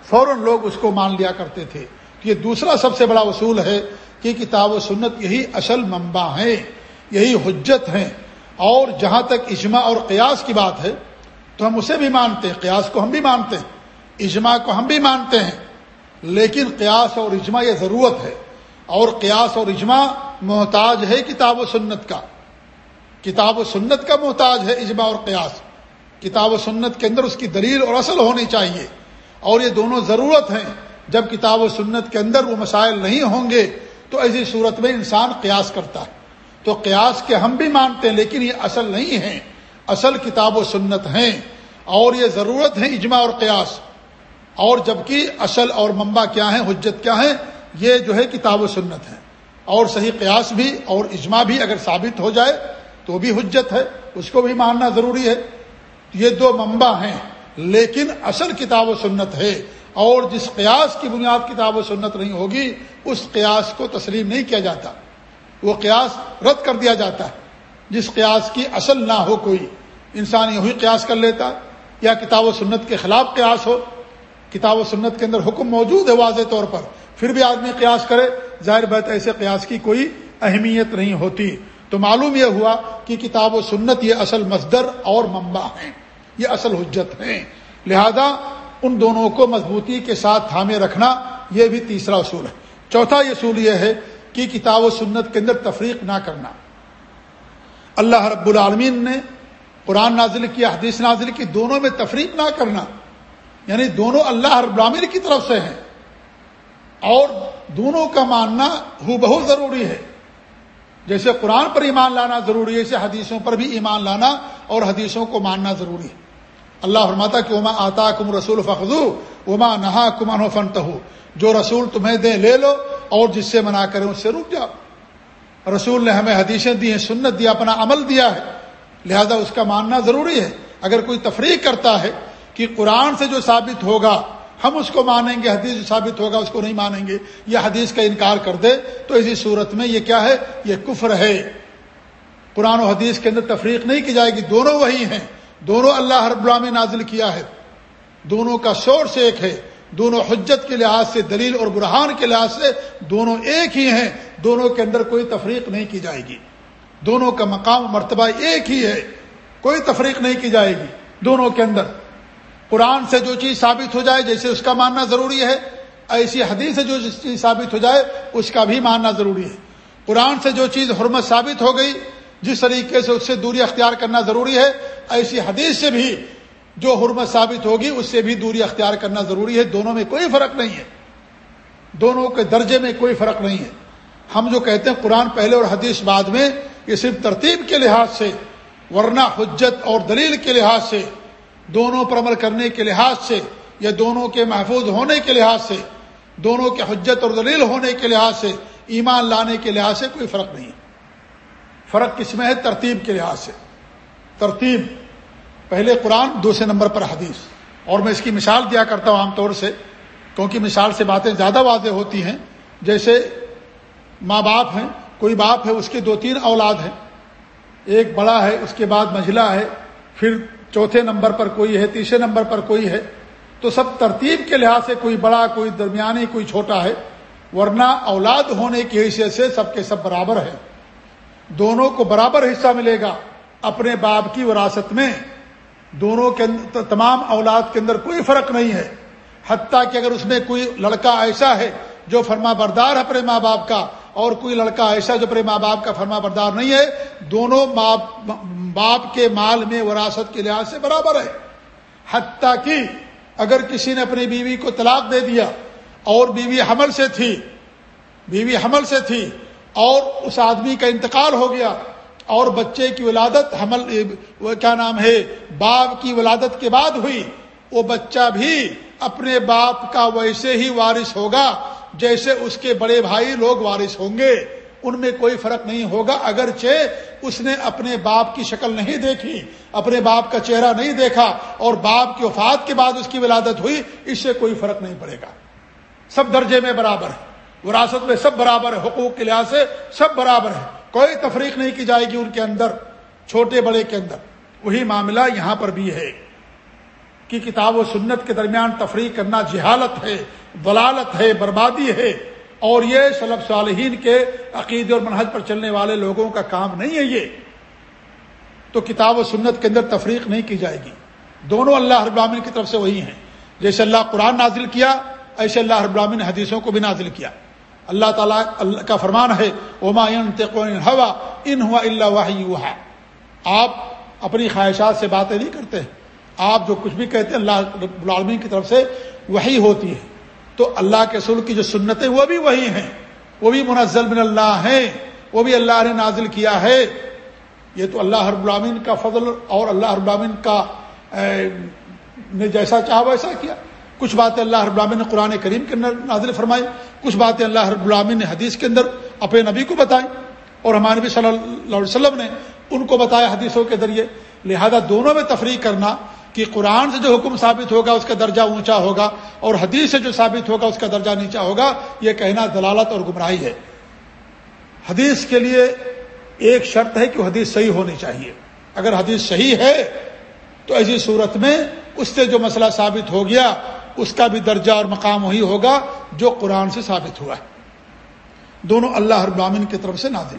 فوراً لوگ اس کو مان لیا کرتے تھے۔ یہ دوسرا سب سے بڑا اصول ہے کہ کتاب و سنت یہی اصل منبع ہیں، یہی حجت ہیں۔ اور جہاں تک اجماع اور قیاس کی بات ہے، تو ہم اسے بھی مانتے ہیں، قیاس کو ہم بھی مانتے ہیں، اجماع کو ہم بھی مانتے ہیں۔ لیکن قیاس اور اجماع یہ ضرورت ہے۔ اور قیاس اور اجماع محتاج ہے کتاب و سنت کا۔ کتاب و سنت کا محتاج ہے اجماع اور قیاس۔ کتاب و سنت کے اندر اس کی دلیل اور اصل ہونی چاہیے۔ اور یہ دونوں ضرورت ہیں۔ جب کتاب و سنت کے اندر وہ مسائل نہیں ہوں گے تو ایسی صورت میں انسان قیاس کرتا ہے۔ تو قیاس کے ہم بھی مانتے ہیں، لیکن یہ اصل نہیں ہے۔ اصل کتاب و سنت ہیں اور یہ ضرورت ہے اجماع اور قیاس۔ اور جبکہ اصل اور منبع کیا ہیں، حجت کیا ہیں، یہ جو ہے کتاب و سنت ہے اور صحیح قیاس بھی اور اجماع بھی اگر ثابت ہو جائے تو بھی حجت ہے، اس کو بھی ماننا ضروری ہے۔ یہ دو منبع ہیں، لیکن اصل کتاب و سنت ہے۔ اور جس قیاس کی بنیاد کتاب و سنت نہیں ہوگی، اس قیاس کو تسلیم نہیں کیا جاتا۔ وہ قیاس رد کر دیا جاتا ہے۔ جس قیاس کی اصل نہ ہو کوئی، انسان یوں ہی قیاس کر لیتا یا کتاب و سنت کے خلاف قیاس ہو۔ کتاب و سنت کے اندر حکم موجود ہے واضح طور پر۔ پھر بھی آدمی قیاس کرے، ظاہر بات ایسے قیاس کی کوئی اہمیت نہیں ہوتی۔ تو معلوم یہ ہوا کہ کتاب و سنت یہ اصل مصدر اور منبع ہیں یہ اصل حجت ہیں لہذا ان دونوں کو مضبوطی کے ساتھ تھامے رکھنا یہ بھی تیسرا اصول ہے۔ چوتھا یہ اصول یہ ہے کہ کتاب و سنت کے اندر تفریق نہ کرنا۔ اللہ رب العالمین نے قرآن نازل کیا، حدیث نازل کی، دونوں میں تفریق نہ کرنا۔ یعنی دونوں اللہ رب العالمین کی طرف سے ہیں۔ اور دونوں کا ماننا ہو بہت ضروری ہے۔ جیسے قرآن پر ایمان لانا ضروری ہے اسے حدیثوں پر بھی ایمان لانا اور حدیثوں کو ماننا ضروری ہے۔ اللہ فرماتا کہ اما آتا کم رسول فخو اما نہا کمان فنت ہو جو رسول تمہیں دیں لے لو اور جس سے منع کریں اس سے رک جاؤ۔ رسول نے ہمیں حدیثیں دی ہیں، سنت دیا اپنا عمل دیا ہے۔ لہذا اس کا ماننا ضروری ہے۔ اگر کوئی تفریح کرتا ہے کہ قرآن سے جو ثابت ہوگا، ہم اس کو مانیں گے، حدیث جو ثابت ہوگا، اس کو نہیں مانیں گے، یا حدیث کا انکار کر دے، تو اسی صورت میں یہ کیا ہے؟ یہ کفر ہے۔ قرآن و حدیث کے اندر تفریق نہیں کی جائے گی، دونوں وہی ہیں۔ دونوں اللہ ہر بلام نازل کیا ہے۔ دونوں کا سورس ایک ہے۔ دونوں حجت کے لحاظ سے، دلیل اور برہان کے لحاظ سے دونوں ایک ہی ہیں۔ دونوں کے اندر کوئی تفریق نہیں کی جائے گی۔ دونوں کا مقام مرتبہ ایک ہی ہے۔ کوئی تفریق نہیں کی جائے گی۔ دونوں کے اندر۔ قرآن سے جو چیز ثابت ہو جائے، جیسے اس کا ماننا ضروری ہے، ایسی حدیث سے جو چیز ثابت ہو جائے، اس کا بھی ماننا ضروری ہے۔ قرآن سے جو چیز حرمت ثابت ہو گئی جس طریقے سے اس سے دوری اختیار کرنا ضروری ہے، ایسی حدیث سے بھی جو حرمت ثابت ہوگی، اس سے بھی دوری اختیار کرنا ضروری ہے۔ دونوں میں کوئی فرق نہیں ہے۔ دونوں کے درجے میں کوئی فرق نہیں ہے۔ ہم جو کہتے ہیں قرآن پہلے اور حدیث بعد میں، یہ صرف ترتیب کے لحاظ سے، ورنہ حجت اور دلیل کے لحاظ سے، دونوں پر عمل کرنے کے لحاظ سے، یا دونوں کے محفوظ ہونے کے لحاظ سے، دونوں کے حجت اور دلیل ہونے کے لحاظ سے، ایمان لانے کے لحاظ سے کوئی فرق نہیں ہے۔ فرق کس میں ہے؟ ترتیب کے لحاظ سے۔ ترتیب، پہلے قرآن، دوسرے نمبر پر حدیث۔ اور میں اس کی مثال دیا کرتا ہوں عام طور سے، کیونکہ مثال سے باتیں زیادہ واضح ہوتی ہیں۔ جیسے ماں باپ ہیں، کوئی باپ ہے، اس کے دو تین اولاد ہیں۔ ایک بڑا ہے، اس کے بعد مجھلا ہے۔ پھر چوتھے نمبر پر کوئی ہے، تیسرے نمبر پر کوئی ہے۔ تو سب ترتیب کے لحاظ سے کوئی بڑا، کوئی درمیانی، کوئی چھوٹا ہے۔ ورنہ اولاد ہونے کی حیثیت سے سب کے سب برابر ہے دونوں کو برابر حصہ ملے گا اپنے باپ کی وراثت میں۔ دونوں کے تمام اولاد کے اندر کوئی فرق نہیں ہے۔ حتیٰ کہ اگر اس میں کوئی لڑکا ایسا ہے جو فرما بردار ہے اپنے ماں باپ کا اور کوئی لڑکا ایسا جو اپنے ماں باپ کا فرما بردار نہیں ہے، دونوں ماں باپ کے مال میں وراثت کے لحاظ سے برابر ہے۔ حتیٰ کہ اگر کسی نے اپنی بیوی کو طلاق دے دیا اور بیوی حمل سے تھی، بیوی حمل سے تھی اور اس آدمی کا انتقال ہو گیا اور بچے کی ولادت حمل کیا نام ہے، باپ کی ولادت کے بعد ہوئی۔ وہ بچہ بھی اپنے باپ کا ویسے ہی وارث ہوگا جیسے اس کے بڑے بھائی لوگ وارث ہوں گے۔ ان میں کوئی فرق نہیں ہوگا، اگرچہ اس نے اپنے باپ کی شکل نہیں دیکھی، اپنے باپ کا چہرہ نہیں دیکھا اور باپ کی وفات کے بعد اس کی ولادت ہوئی، اس سے کوئی فرق نہیں پڑے گا۔ سب درجے میں برابر ہے۔ وراثت میں سب برابر ہے، حقوق کے لحاظ سے سب برابر ہے۔ کوئی تفریق نہیں کی جائے گی ان کے اندر، چھوٹے بڑے کے اندر۔ وہی معاملہ یہاں پر بھی ہے کہ کتاب و سنت کے درمیان تفریح کرنا جہالت ہے، ضلالت ہے، بربادی ہے۔ اور یہ صلب صالحین کے عقید اور منحج پر چلنے والے لوگوں کا کام نہیں ہے یہ۔ تو کتاب و سنت کے اندر تفریق نہیں کی جائے گی۔ دونوں اللہ رب العالمین کی طرف سے وہی ہیں۔ جیسے اللہ قرآن نازل کیا، ایسے اللہ رب العالمین نے حدیثوں کو بھی نازل کیا۔ اللہ تعالیٰ اللہ کا فرمان ہے اوما ہوا ان ہوا اللہ آپ اپنی خواہشات سے باتیں نہیں کرتے آپ جو کچھ بھی کہتے ہیں اللہ رب العالمین کی طرف سے وہی ہوتی ہے۔ تو اللہ کے رسول کی جو سنتیں وہ بھی وہی ہیں۔ وہ بھی منزل من اللہ ہیں۔ وہ بھی اللہ نے نازل کیا ہے۔ یہ تو اللہ رب العالمین کا فضل اور اللہ رب العالمین کا نے جیسا چاہا ویسا کیا۔ کچھ باتیں اللہ رب العالمین نے قرآن کریم کے اندر نازل فرمائی، کچھ باتیں اللہ رب العالمین نے حدیث کے اندر اپنے نبی کو بتائیں اور ہمارے نبی صلی اللہ علیہ وسلم نے ان کو بتایا حدیثوں کے ذریعے۔ لہذا دونوں میں تفریح کرنا کہ قرآن سے جو حکم ثابت ہوگا اس کا درجہ اونچا ہوگا اور حدیث سے جو ثابت ہوگا اس کا درجہ نیچا ہوگا، یہ کہنا دلالت اور گمراہی ہے۔ حدیث کے لیے ایک شرط ہے کہ وہ حدیث صحیح ہونی چاہیے۔ اگر حدیث صحیح ہے تو ایسی صورت میں اس سے جو مسئلہ ثابت ہو گیا اس کا بھی درجہ اور مقام وہی ہوگا جو قرآن سے ثابت ہوا ہے۔ دونوں اللہ رب العالمین کی طرف سے نازل۔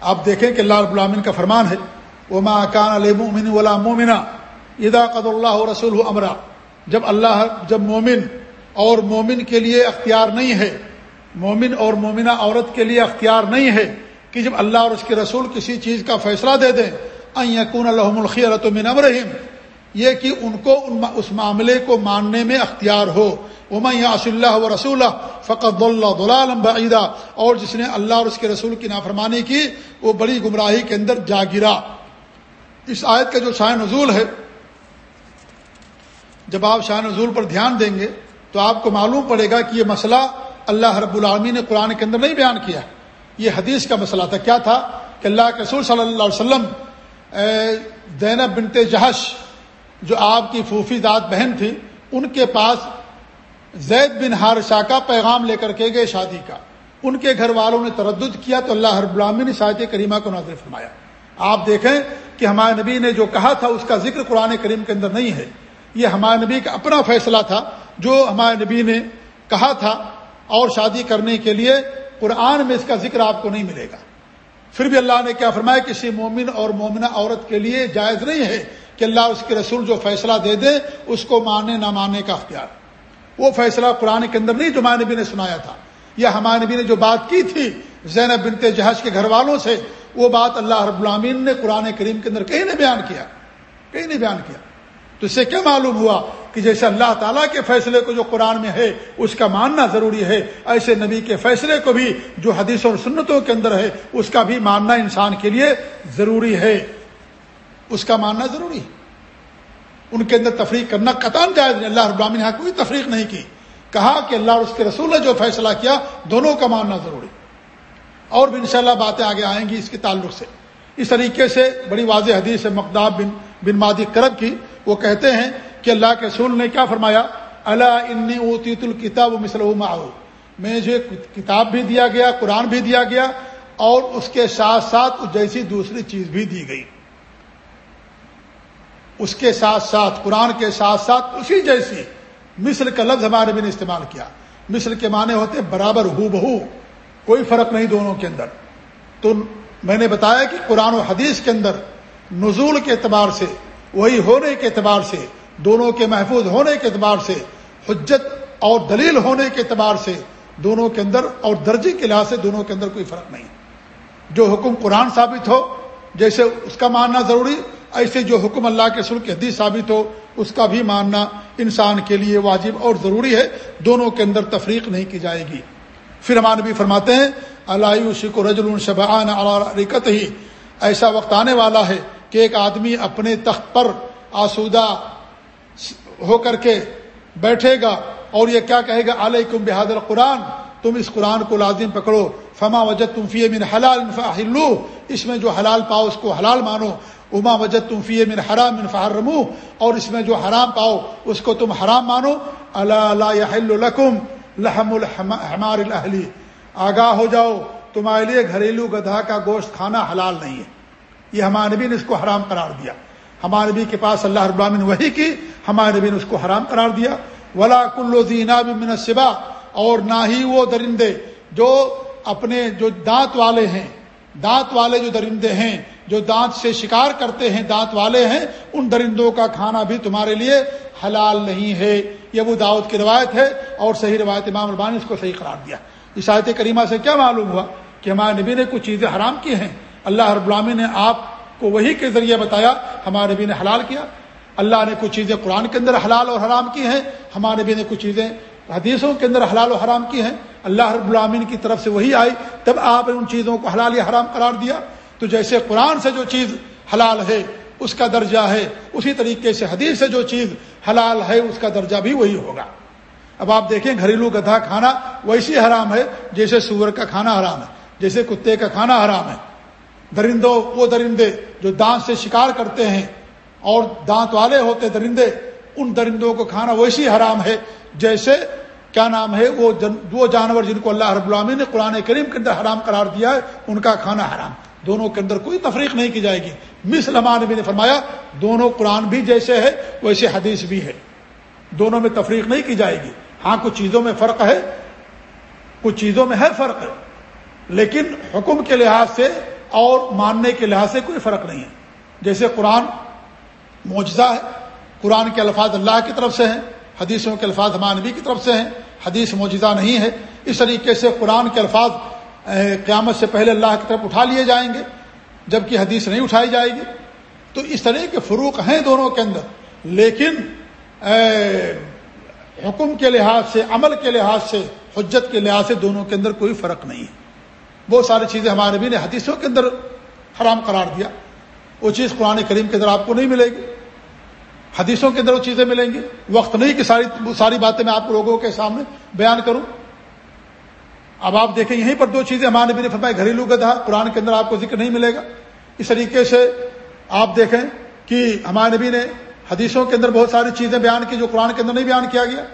آپ دیکھیں کہ اللہ رب العالمین کا فرمان ہے وہ ماں کان علیہ ولا مومنا ادا قد اللہ رسول امرا جب اللہ جب مومن اور مومن کے لیے اختیار نہیں ہے، مومن اور مومنہ عورت کے لیے اختیار نہیں ہے کہ جب اللہ اور اس کے رسول کسی چیز کا فیصلہ دے دیں یقون الحم الخیرت من امرحیم یہ کہ ان کو اس معاملے کو ماننے میں اختیار ہو۔ عما یاس اللہ و رسول فقط اللہ بعیدہ اور جس نے اللہ اور اس کے رسول کی نافرمانی کی، وہ بڑی گمراہی کے اندر جا گرا۔ اس آیت کا جو شاہ نزول ہے، جب آپ شاہ نزول پر دھیان دیں گے، تو آپ کو معلوم پڑے گا کہ یہ مسئلہ اللہ رب العالمین نے قرآن کے اندر نہیں بیان کیا۔ یہ حدیث کا مسئلہ تھا۔ کیا تھا؟ کہ اللہ کے رسول صلی اللہ علیہ وسلم زینب بنت جہش جو آپ کی پھوفی داد بہن تھی، ان کے پاس زید بن ہارشا کا پیغام لے کر کے گئے شادی کا۔ ان کے گھر والوں نے تردد کیا تو اللہ رب العالمین نے شاہد کریمہ کو نازل فرمایا۔ آپ دیکھیں کہ ہمارے نبی نے جو کہا تھا، اس کا ذکر قرآن کریم کے اندر نہیں ہے۔ یہ ہمارے نبی کا اپنا فیصلہ تھا، جو ہمارے نبی نے کہا تھا اور شادی کرنے کے لیے قرآن میں اس کا ذکر آپ کو نہیں ملے گا۔ پھر بھی اللہ نے کیا فرمایا، کسی مومن اور مومنہ عورت کے لیے جائز نہیں ہے۔ کہ اللہ اس کے رسول جو فیصلہ دے دے، اس کو ماننے نہ ماننے کا اختیار۔ وہ فیصلہ قرآن کے اندر نہیں جو ہمارے نبی نے سنایا تھا، یا ہمارے نبی نے جو بات کی تھی زینب بنت جہاز کے گھر والوں سے، وہ بات اللہ رب العامین نے قرآن کریم کے اندر کہیں نے بیان کیا۔ کہیں نے بیان کیا۔ تو اس سے کیا معلوم ہوا کہ جیسے اللہ تعالیٰ کے فیصلے کو جو قرآن میں ہے، اس کا ماننا ضروری ہے، ایسے نبی کے فیصلے کو بھی جو حدیث اور سنتوں کے اندر ہے، اس کا بھی ماننا انسان کے لیے ضروری ہے۔ اس کا ماننا ضروری ہے۔ ان کے اندر تفریق کرنا قطان جائز نہیں۔ اللہ رب نے کوئی تفریق نہیں کی۔ کہا کہ اللہ اور اس کے رسول نے جو فیصلہ کیا، دونوں کا ماننا ضروری اور بھی انشاءاللہ باتیں آگے آئیں گی اس کے تعلق سے۔ اس طریقے سے بڑی واضح حدیث ہے مقداب بن بن مادی کرب کی۔ وہ کہتے ہیں کہ اللہ کے رسول نے کیا فرمایا؟ اللہ انی اوتیت الکتاب مسلم میں جو کتاب بھی دیا گیا، قرآن بھی دیا گیا، اور اس کے ساتھ ساتھ جیسی دوسری چیز بھی دی گئی۔ اس کے ساتھ ساتھ، قرآن کے ساتھ ساتھ اسی جیسی مصر کا لفظ ہمارے بھی نے استعمال کیا۔ مصر کے معنی ہوتے برابر ہو بہو کوئی فرق نہیں دونوں کے اندر۔ تو میں نے بتایا کہ قرآن و حدیث کے اندر نزول کے اعتبار سے وہی ہونے کے اعتبار سے، دونوں کے محفوظ ہونے کے اعتبار سے، حجت اور دلیل ہونے کے اعتبار سے دونوں کے اندر اور درجے کے لحاظ سے دونوں کے اندر کوئی فرق نہیں۔ جو حکم قرآن ثابت ہو، جیسے اس کا ماننا ضروری ایسے جو حکم اللہ کے سر کی حدیث ثابت ہو، اس کا بھی ماننا انسان کے لیے واجب اور ضروری ہے۔ دونوں کے اندر تفریق نہیں کی جائے گی۔ پھر ہمارے بھی فرماتے ہیں اللہ شک رجل شبان رکت ہی ایسا وقت آنے والا ہے کہ ایک آدمی اپنے تخت پر آسودہ ہو کر کے بیٹھے گا اور یہ کیا کہے گا؟ علیکم بحادر قرآن تم اس قرآن کو لازم پکڑو۔ فما وجد تم فی من حلال فاحلو اس میں جو حلال پاؤ، اس کو حلال مانو۔ اما وجد تم فی من حرام من فحرمو اور اس میں جو حرام پاؤ، اس کو تم حرام مانو. اللہ لکم لحم الحمار الاہلی آگاہ ہو جاؤ، تمہارے لیے گھریلو گدھا کا گوشت کھانا حلال نہیں ہے. یہ ہمارے نبی نے اس کو حرام قرار دیا. ہمارے نبی کے پاس اللہ رب العالمین وہی کی، ہمارے نبی نے اس کو حرام قرار دیا. ولا کلو زینا من سبا اور نہ ہی وہ درندے جو اپنے جو دانت والے ہیں، دانت والے جو درندے ہیں جو دانت سے شکار کرتے ہیں، دانت والے ہیں، ان درندوں کا کھانا بھی تمہارے لیے حلال نہیں ہے۔ یہ وہ دعوت کی روایت ہے اور صحیح روایت امام البانی اس کو صحیح قرار دیا۔ عیسائیت کریمہ سے کیا معلوم ہوا کہ ہمارے نبی نے کچھ چیزیں حرام کی ہیں؟ اللہ رب العامی نے آپ کو وہی کے ذریعے بتایا، ہمارے نبی نے حلال کیا۔ اللہ نے کچھ چیزیں قرآن کے اندر حلال اور حرام کی ہیں، ہمارے نبی نے کچھ چیزیں حدیثوں کے اندر حلال و حرام کی ہیں۔ اللہ رب العامین کی طرف سے وہی آئی، تب آپ نے ان چیزوں کو حلال یا حرام قرار دیا۔ تو جیسے قرآن سے جو چیز حلال ہے اس کا درجہ ہے، اسی طریقے سے حدیث سے جو چیز حلال ہے، اس کا درجہ بھی وہی ہوگا۔ اب آپ دیکھیں گھریلو گدھا کھانا ویسی حرام ہے، جیسے سور کا کھانا حرام ہے، جیسے کتے کا کھانا حرام ہے۔ درندوں، وہ درندے جو دانت سے شکار کرتے ہیں اور دانت والے ہوتے درندے، ان درندوں کو کھانا ویسی حرام ہے۔ جیسے کیا نام ہے، وہ جن وہ جانور جن کو اللہ رب العامی نے قرآن کریم کے اندر حرام قرار دیا ہے، ان کا کھانا حرام۔ دونوں کے اندر کوئی تفریق نہیں کی جائے گی۔ مس لمان بھی نے فرمایا، دونوں قرآن بھی جیسے ہے، ویسے حدیث بھی ہے۔ دونوں میں تفریق نہیں کی جائے گی۔ ہاں کچھ چیزوں میں فرق ہے، کچھ چیزوں میں ہے فرق ہے، لیکن حکم کے لحاظ سے اور ماننے کے لحاظ سے کوئی فرق نہیں ہے۔ جیسے قرآن معجزہ ہے، قرآن کے الفاظ اللہ کی طرف سے ہیں، حدیثوں کے الفاظ نبی کی طرف سے ہیں، حدیث معجزہ نہیں ہے۔ اس طریقے سے قرآن کے الفاظ قیامت سے پہلے اللہ کی طرف اٹھا لیے جائیں گے، جبکہ حدیث نہیں اٹھائی جائے گی۔ تو اس طرح کے فروق ہیں دونوں کے اندر۔ لیکن حکم کے لحاظ سے، عمل کے لحاظ سے، حجت کے لحاظ سے دونوں کے اندر کوئی فرق نہیں ہے۔ بہت ساری چیزیں ہمارے نبی نے حدیثوں کے اندر حرام قرار دیا۔ وہ چیز قرآن کریم کے اندر آپ کو نہیں ملے گی۔ حدیثوں کے اندر وہ چیزیں ملیں گی۔ وقت نہیں کہ ساری ساری باتیں میں آپ لوگوں کے سامنے بیان کروں۔ اب آپ دیکھیں یہیں پر دو چیزیں ہمارے نبی نے فرمایا گھریلو گدھا، قرآن کے اندر آپ کو ذکر نہیں ملے گا۔ اس طریقے سے آپ دیکھیں کہ ہمارے نبی نے حدیثوں کے اندر بہت ساری چیزیں بیان کی جو قرآن کے اندر نہیں بیان کیا گیا۔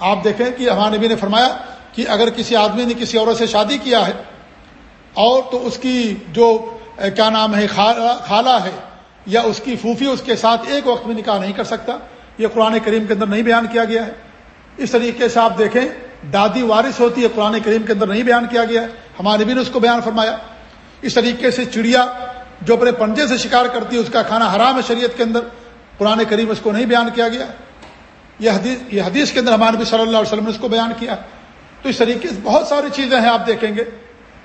آپ دیکھیں کہ ہمارے نبی نے فرمایا کہ اگر کسی آدمی نے کسی عورت سے شادی کیا ہے اور تو اس کی جو کیا نام ہے، خالہ ہے یا اس کی پھوفی اس کے ساتھ ایک وقت میں نکاح نہیں کر سکتا، یہ قرآن کریم کے اندر نہیں بیان کیا گیا ہے۔ اس طریقے سے آپ دیکھیں دادی وارث ہوتی ہے، قرآن کریم کے اندر نہیں بیان کیا گیا ہمارے بھی نے اس کو بیان فرمایا۔ اس طریقے سے چڑیا جو اپنے پنجے سے شکار کرتی ہے، اس کا کھانا حرام ہے شریعت کے اندر۔ قرآن کریم اس کو نہیں بیان کیا گیا۔ یہ حدیث یہ حدیث کے اندر ہمارے بھی صلی اللہ علیہ وسلم نے اس کو بیان کیا۔ تو اس طریقے سے بہت ساری چیزیں ہیں، آپ دیکھیں گے۔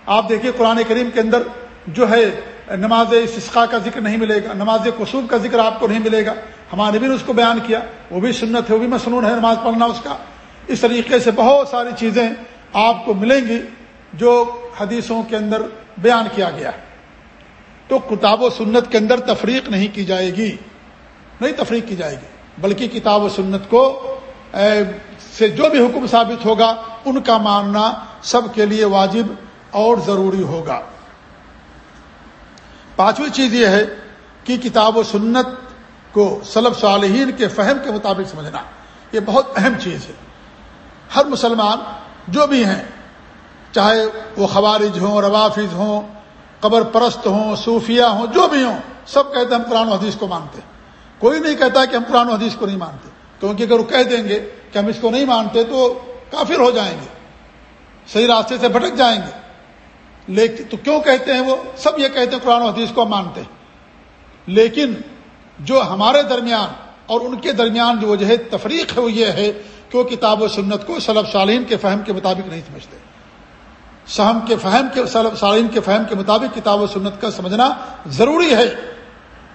آپ دیکھیے، قرآن کریم کے اندر جو ہے، نماز اسقا کا ذکر نہیں ملے گا، نماز قصوب کا ذکر آپ کو نہیں ملے گا۔ ہمارے بھی نے اس کو بیان کیا۔ وہ بھی سنت ہے، وہ بھی مصنون ہے نماز پڑھنا اس کا۔ اس طریقے سے بہت ساری چیزیں آپ کو ملیں گی جو حدیثوں کے اندر بیان کیا گیا ہے۔ تو کتاب و سنت کے اندر تفریق نہیں کی جائے گی۔ نہیں تفریق کی جائے گی، بلکہ کتاب و سنت کو سے جو بھی حکم ثابت ہوگا، ان کا ماننا سب کے لیے واجب اور ضروری ہوگا۔ پانچویں چیز یہ ہے کہ کتاب و سنت کو سلب صالحین کے فہم کے مطابق سمجھنا، یہ بہت اہم چیز ہے۔ ہر مسلمان جو بھی ہیں، چاہے وہ خوارج ہوں، روافظ ہوں، قبر پرست ہوں، صوفیہ ہوں، جو بھی ہوں، سب کہتے ہیں ہم قرآن و حدیث کو مانتے ہیں۔ کوئی نہیں کہتا کہ ہم قرآن و حدیث کو نہیں مانتے، کیونکہ اگر وہ کہہ دیں گے کہ ہم اس کو نہیں مانتے تو کافر ہو جائیں گے، صحیح راستے سے بھٹک جائیں گے۔ لیکن تو کیوں کہتے ہیں وہ؟ سب یہ کہتے ہیں قرآن و حدیث کو مانتے ہیں۔ لیکن جو ہمارے درمیان اور ان کے درمیان جو وجہ تفریق ہے، وہ یہ ہے کہ وہ کتاب و سنت کو سلب سالین کے فہم کے مطابق نہیں سمجھتے۔ سہم کے فہم کے سلب سالین کے فہم کے مطابق کتاب و سنت کا سمجھنا ضروری ہے۔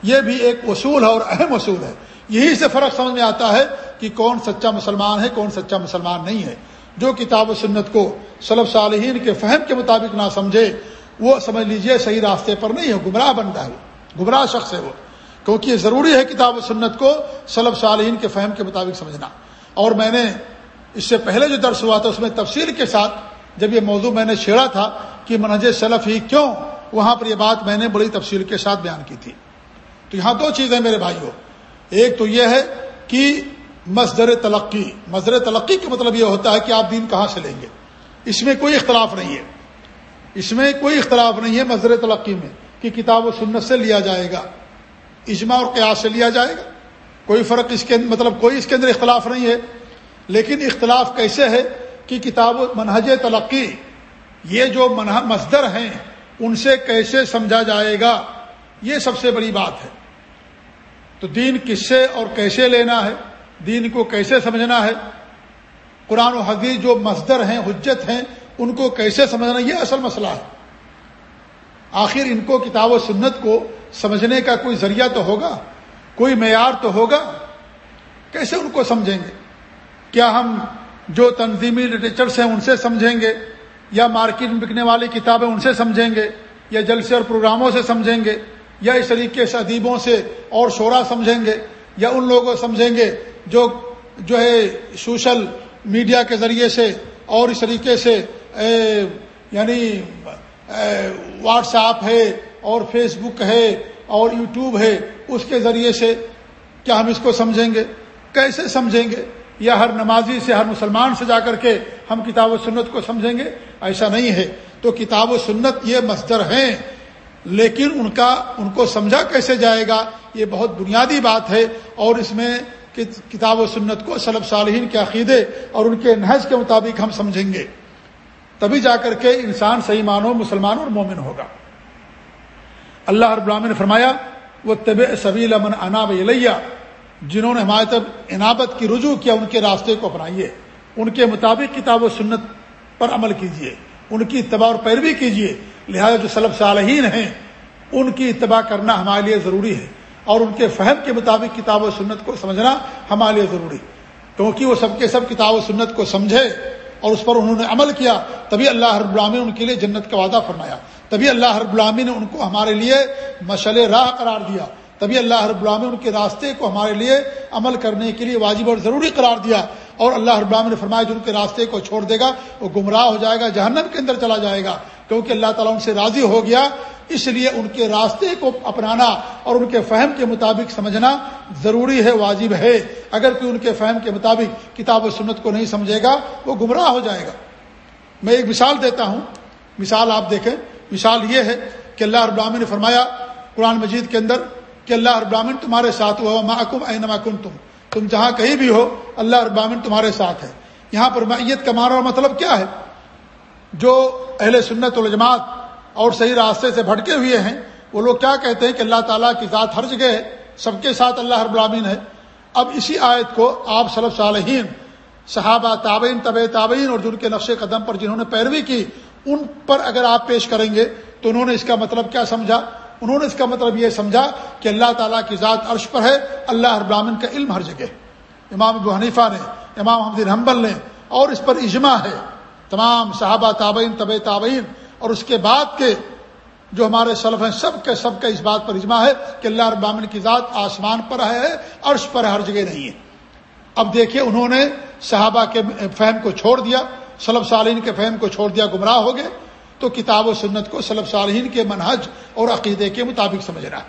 یہ بھی ایک اصول ہے اور اہم اصول ہے۔ یہی سے فرق سمجھ میں آتا ہے کہ کون سچا مسلمان ہے، کون سچا مسلمان نہیں ہے۔ جو کتاب و سنت کو سلب صالحین کے فہم کے مطابق نہ سمجھے، وہ سمجھ لیجیے، صحیح راستے پر نہیں ہے، گمراہ بنتا ہے گمراہ شخص ہے وہ۔ کیونکہ یہ ضروری ہے کتاب و سنت کو سلب صالحین کے فہم کے مطابق سمجھنا۔ اور میں نے اس سے پہلے جو درس ہوا تھا اس میں تفصیل کے ساتھ جب یہ موضوع میں نے چھیڑا تھا کہ منہج سلف ہی کیوں وہاں پر یہ بات میں نے بڑی تفصیل کے ساتھ بیان کی تھی۔ تو یہاں دو چیزیں میرے بھائیوں۔ ایک تو یہ ہے کہ مزدر تلقی مزدر تلقی کا مطلب یہ ہوتا ہے کہ آپ دین کہاں سے لیں گے؟ اس میں کوئی اختلاف نہیں ہے۔ اس میں کوئی اختلاف نہیں ہے مزدر تلقی میں کہ کتاب و سنت سے لیا جائے گا، اجماع اور قیاس سے لیا جائے گا۔ کوئی فرق اس کے مطلب کوئی اس کے اندر اختلاف نہیں ہے۔ لیکن اختلاف کیسے ہے کہ کتاب منہج تلقی، یہ جو مصدر ہیں، ان سے کیسے سمجھا جائے گا؟ یہ سب سے بڑی بات ہے۔ تو دین کس سے اور کیسے لینا ہے؟ دین کو کیسے سمجھنا ہے؟ قرآن و حدیث جو مصدر ہیں، حجت ہیں، ان کو کیسے سمجھنا؟ یہ اصل مسئلہ ہے۔ آخر ان کو کتاب و سنت کو سمجھنے کا کوئی ذریعہ تو ہوگا؟ کوئی معیار تو ہوگا؟ کیسے ان کو سمجھیں گے؟ کیا ہم جو تنظیمی لٹریچرس ہیں ان سے سمجھیں گے؟ یا مارکیٹ میں بکنے والی کتابیں ان سے سمجھیں گے؟ یا جلسے اور پروگراموں سے سمجھیں گے؟ یا اس طریقے سے ادیبوں سے اور شعرا سمجھیں گے؟ یا ان لوگوں سمجھیں گے جو جو ہے سوشل میڈیا کے ذریعے سے اور اس طریقے سے، اے یعنی واٹس ایپ ہے اور فیس بک ہے اور یوٹیوب ہے، اس کے ذریعے سے کیا ہم اس کو سمجھیں گے؟ کیسے سمجھیں گے؟ یا ہر نمازی سے ہر مسلمان سے جا کر کے ہم کتاب و سنت کو سمجھیں گے؟ ایسا نہیں ہے۔ تو کتاب و سنت یہ مصدر ہیں، لیکن ان کا، ان کو سمجھا کیسے جائے گا؟ یہ بہت بنیادی بات ہے۔ اور اس میں کتاب و سنت کو سلب صالحین کے عقیدے اور ان کے نحج کے مطابق ہم سمجھیں گے۔ تبھی جا کر کے انسان صحیح مانو مسلمان اور مومن ہوگا۔ اللہ رب العالمین نے فرمایا وہ طب سبیل امن اناب علیہ جنہوں نے ہمارے تب عنابت کی رجوع کیا، ان کے راستے کو اپنائیے۔ ان کے مطابق کتاب و سنت پر عمل کیجیے۔ ان کی اتباع اور پیروی کیجیے۔ لہذا جو سلب صالحین ہیں، ان کی اتباع کرنا ہمارے لیے ضروری ہے۔ اور ان کے فہم کے مطابق کتاب و سنت کو سمجھنا ہمارے لیے ضروری۔ کیونکہ وہ سب کے سب کتاب و سنت کو سمجھے اور اس پر انہوں نے عمل کیا، تبھی اللہ رب العامی نے ان کے لیے جنت کا وعدہ فرمایا۔ تبھی اللہ رب العامی نے ان کو ہمارے لیے مشل راہ قرار دیا۔ تبھی اللہ رب العامی نے ان کے راستے کو ہمارے لیے عمل کرنے کے لیے واجب اور ضروری قرار دیا۔ اور اللہ رب العامی نے فرمایا جو ان کے راستے کو چھوڑ دے گا، وہ گمراہ ہو جائے گا، جہنم کے اندر چلا جائے گا۔ کیونکہ اللہ تعالیٰ ان سے راضی ہو گیا، اس لیے ان کے راستے کو اپنانا اور ان کے فہم کے مطابق سمجھنا ضروری ہے، واجب ہے۔ اگر کوئی ان کے فہم کے مطابق کتاب و سنت کو نہیں سمجھے گا، وہ گمراہ ہو جائے گا۔ میں ایک مثال دیتا ہوں۔ مثال آپ دیکھیں۔ مثال یہ ہے کہ اللہ ابراہین نے فرمایا قرآن مجید کے اندر کہ اللہ ابراہین تمہارے ساتھ ہوا محکم اے نمکن تم تم جہاں کہیں بھی ہو، اللہ ابراہین تمہارے ساتھ ہے۔ یہاں پر میت کا مانا مطلب کیا ہے؟ جو اہل سنت الجماعت اور صحیح راستے سے بھٹکے ہوئے ہیں، وہ لوگ کیا کہتے ہیں کہ اللہ تعالیٰ کی ذات ہر جگہ ہے، سب کے ساتھ اللہ رب العالمین ہے۔ اب اسی آیت کو آپ صلب صالحین صحابہ تابعین طب تابعین اور جن کے نقش قدم پر جنہوں نے پیروی کی ان پر اگر آپ پیش کریں گے تو انہوں نے اس کا مطلب کیا سمجھا؟ انہوں نے اس کا مطلب یہ سمجھا کہ اللہ تعالیٰ کی ذات عرش پر ہے، اللہ رب کا علم ہر جگہ امام ابو حنیفہ نے، امام محمد حنبل نے اور اس پر اجماع ہے۔ تمام صحابہ تابعین طب تابعین اور اس کے بعد کے جو ہمارے سلف ہیں، سب کے سب کا اس بات پر اجماع ہے کہ اللہ ابامن کی ذات آسمان پر ہے، عرش پر ہر جگہ نہیں ہے۔ اب دیکھیے انہوں نے صحابہ کے فہم کو چھوڑ دیا۔ سلب صالحین کے فہم کو چھوڑ دیا، گمراہ ہو گئے۔ تو کتاب و سنت کو سلب صالحین کے منہج اور عقیدے کے مطابق سمجھنا ہے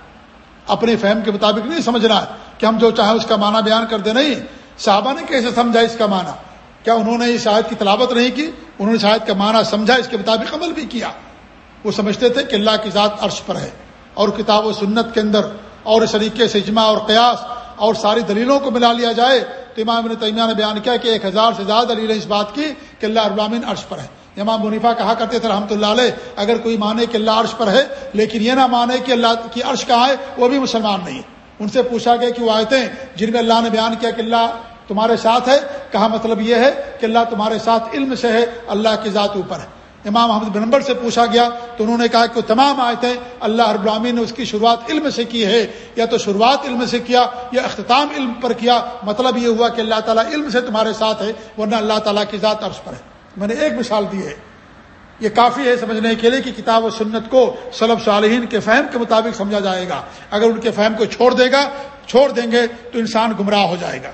اپنے فہم کے مطابق نہیں سمجھنا ہے کہ ہم جو چاہیں اس کا معنی بیان کر دیں۔ نہیں، صحابہ نے کیسے سمجھا اس کا معنی؟ کیا انہوں نے اس آیت کی تلاوت نہیں کی؟ انہوں نے اس آیت کا معنی سمجھا، اس کے مطابق عمل بھی کیا۔ وہ سمجھتے تھے کہ اللہ کی ذات عرش پر ہے اور کتاب و سنت کے اندر اور اس طریقے سے اجماع اور قیاس اور ساری دلیلوں کو ملا لیا جائے تو امام ابن تیمیہ نے بیان کیا کہ ایک ہزار سے زیادہ دلیلیں اس بات کی کہ اللہ ابامین عرش پر ہے۔ امام منیفا کہا کرتے تھے رحمۃ اللہ علیہ، اگر کوئی مانے کہ اللہ عرش پر ہے، لیکن یہ نہ مانے کہ اللہ کی عرش کہاں ہے، وہ بھی مسلمان نہیں ان سے پوچھا گیا کہ وہ آیتیں جن میں اللہ نے بیان کیا کہ اللہ تمہارے ساتھ ہے، کہا مطلب یہ ہے کہ اللہ تمہارے ساتھ علم سے ہے، اللہ کی ذات اوپر ہے۔ امام احمد بنبر سے پوچھا گیا تو انہوں نے کہا کہ تمام آیتیں اللہ رب العالمین نے اس کی شروعات علم سے کی ہے، یا تو شروعات علم سے کیا، یا اختتام علم پر کیا مطلب یہ ہوا کہ اللہ تعالیٰ علم سے تمہارے ساتھ ہے، ورنہ اللہ تعالیٰ کی ذات عرض پر ہے۔ میں نے ایک مثال دی ہے۔ یہ کافی ہے سمجھنے کے لیے کہ کتاب و سنت کو سلب صالحین کے فہم کے مطابق سمجھا جائے گا۔ اگر ان کے فہم کو چھوڑ دے گا، چھوڑ دیں گے تو انسان گمراہ ہو جائے گا۔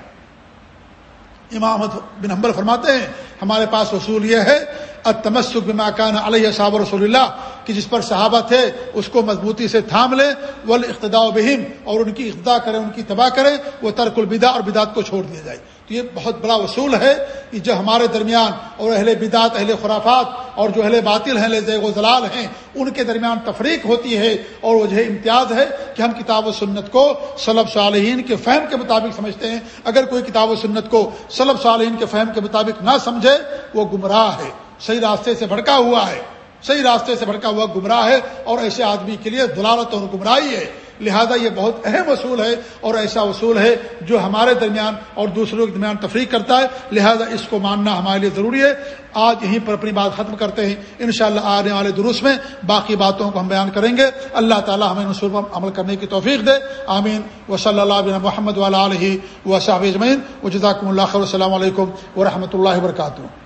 امام بن حنبل فرماتے ہیں، ہمارے پاس اصول یہ ہے اتمسک بما کان علیہ صاحب رسول اللہ، کہ جس پر صحابہ تھے، اس کو مضبوطی سے تھام لے ول اقتدا بہم، اور ان کی اقتدا کرے ان کی تباہ کریں، وہ ترک البدا اور بدعت کو چھوڑ دیا جائے۔ تو یہ بہت بڑا اصول ہے کہ جو ہمارے درمیان اور اہل بدعت، اہل خرافات اور جو اہل باطل ہیں زیغ و زلال ہیں، ان کے درمیان تفریق ہوتی ہے اور وجہ امتیاز ہے کہ ہم کتاب و سنت کو صلب صالحین کے فہم کے مطابق سمجھتے ہیں۔ اگر کوئی کتاب و سنت کو صلب صالحین کے فہم کے مطابق نہ سمجھے، وہ گمراہ ہے، صحیح راستے سے بھڑکا ہوا ہے، صحیح راستے سے بھڑکا ہوا گمراہ ہے اور ایسے آدمی کے لیے دلالت اور گمراہی ہے۔ لہذا یہ بہت اہم اصول ہے اور ایسا اصول ہے جو ہمارے درمیان اور دوسروں کے درمیان تفریح کرتا ہے۔ لہذا اس کو ماننا ہمارے لیے ضروری ہے۔ آج یہیں پر اپنی بات ختم کرتے ہیں۔ انشاءاللہ آنے والے درست میں باقی باتوں کو ہم بیان کریں گے۔ اللہ تعالی ہمیں نصور پر عمل کرنے کی توفیق دے۔ آمین۔ و صلی اللہ بن محمد والا علیہ و صاحب اجمین و جزاکم اللہ خیر۔ السلام علیکم و رحمۃ اللہ وبرکاتہ۔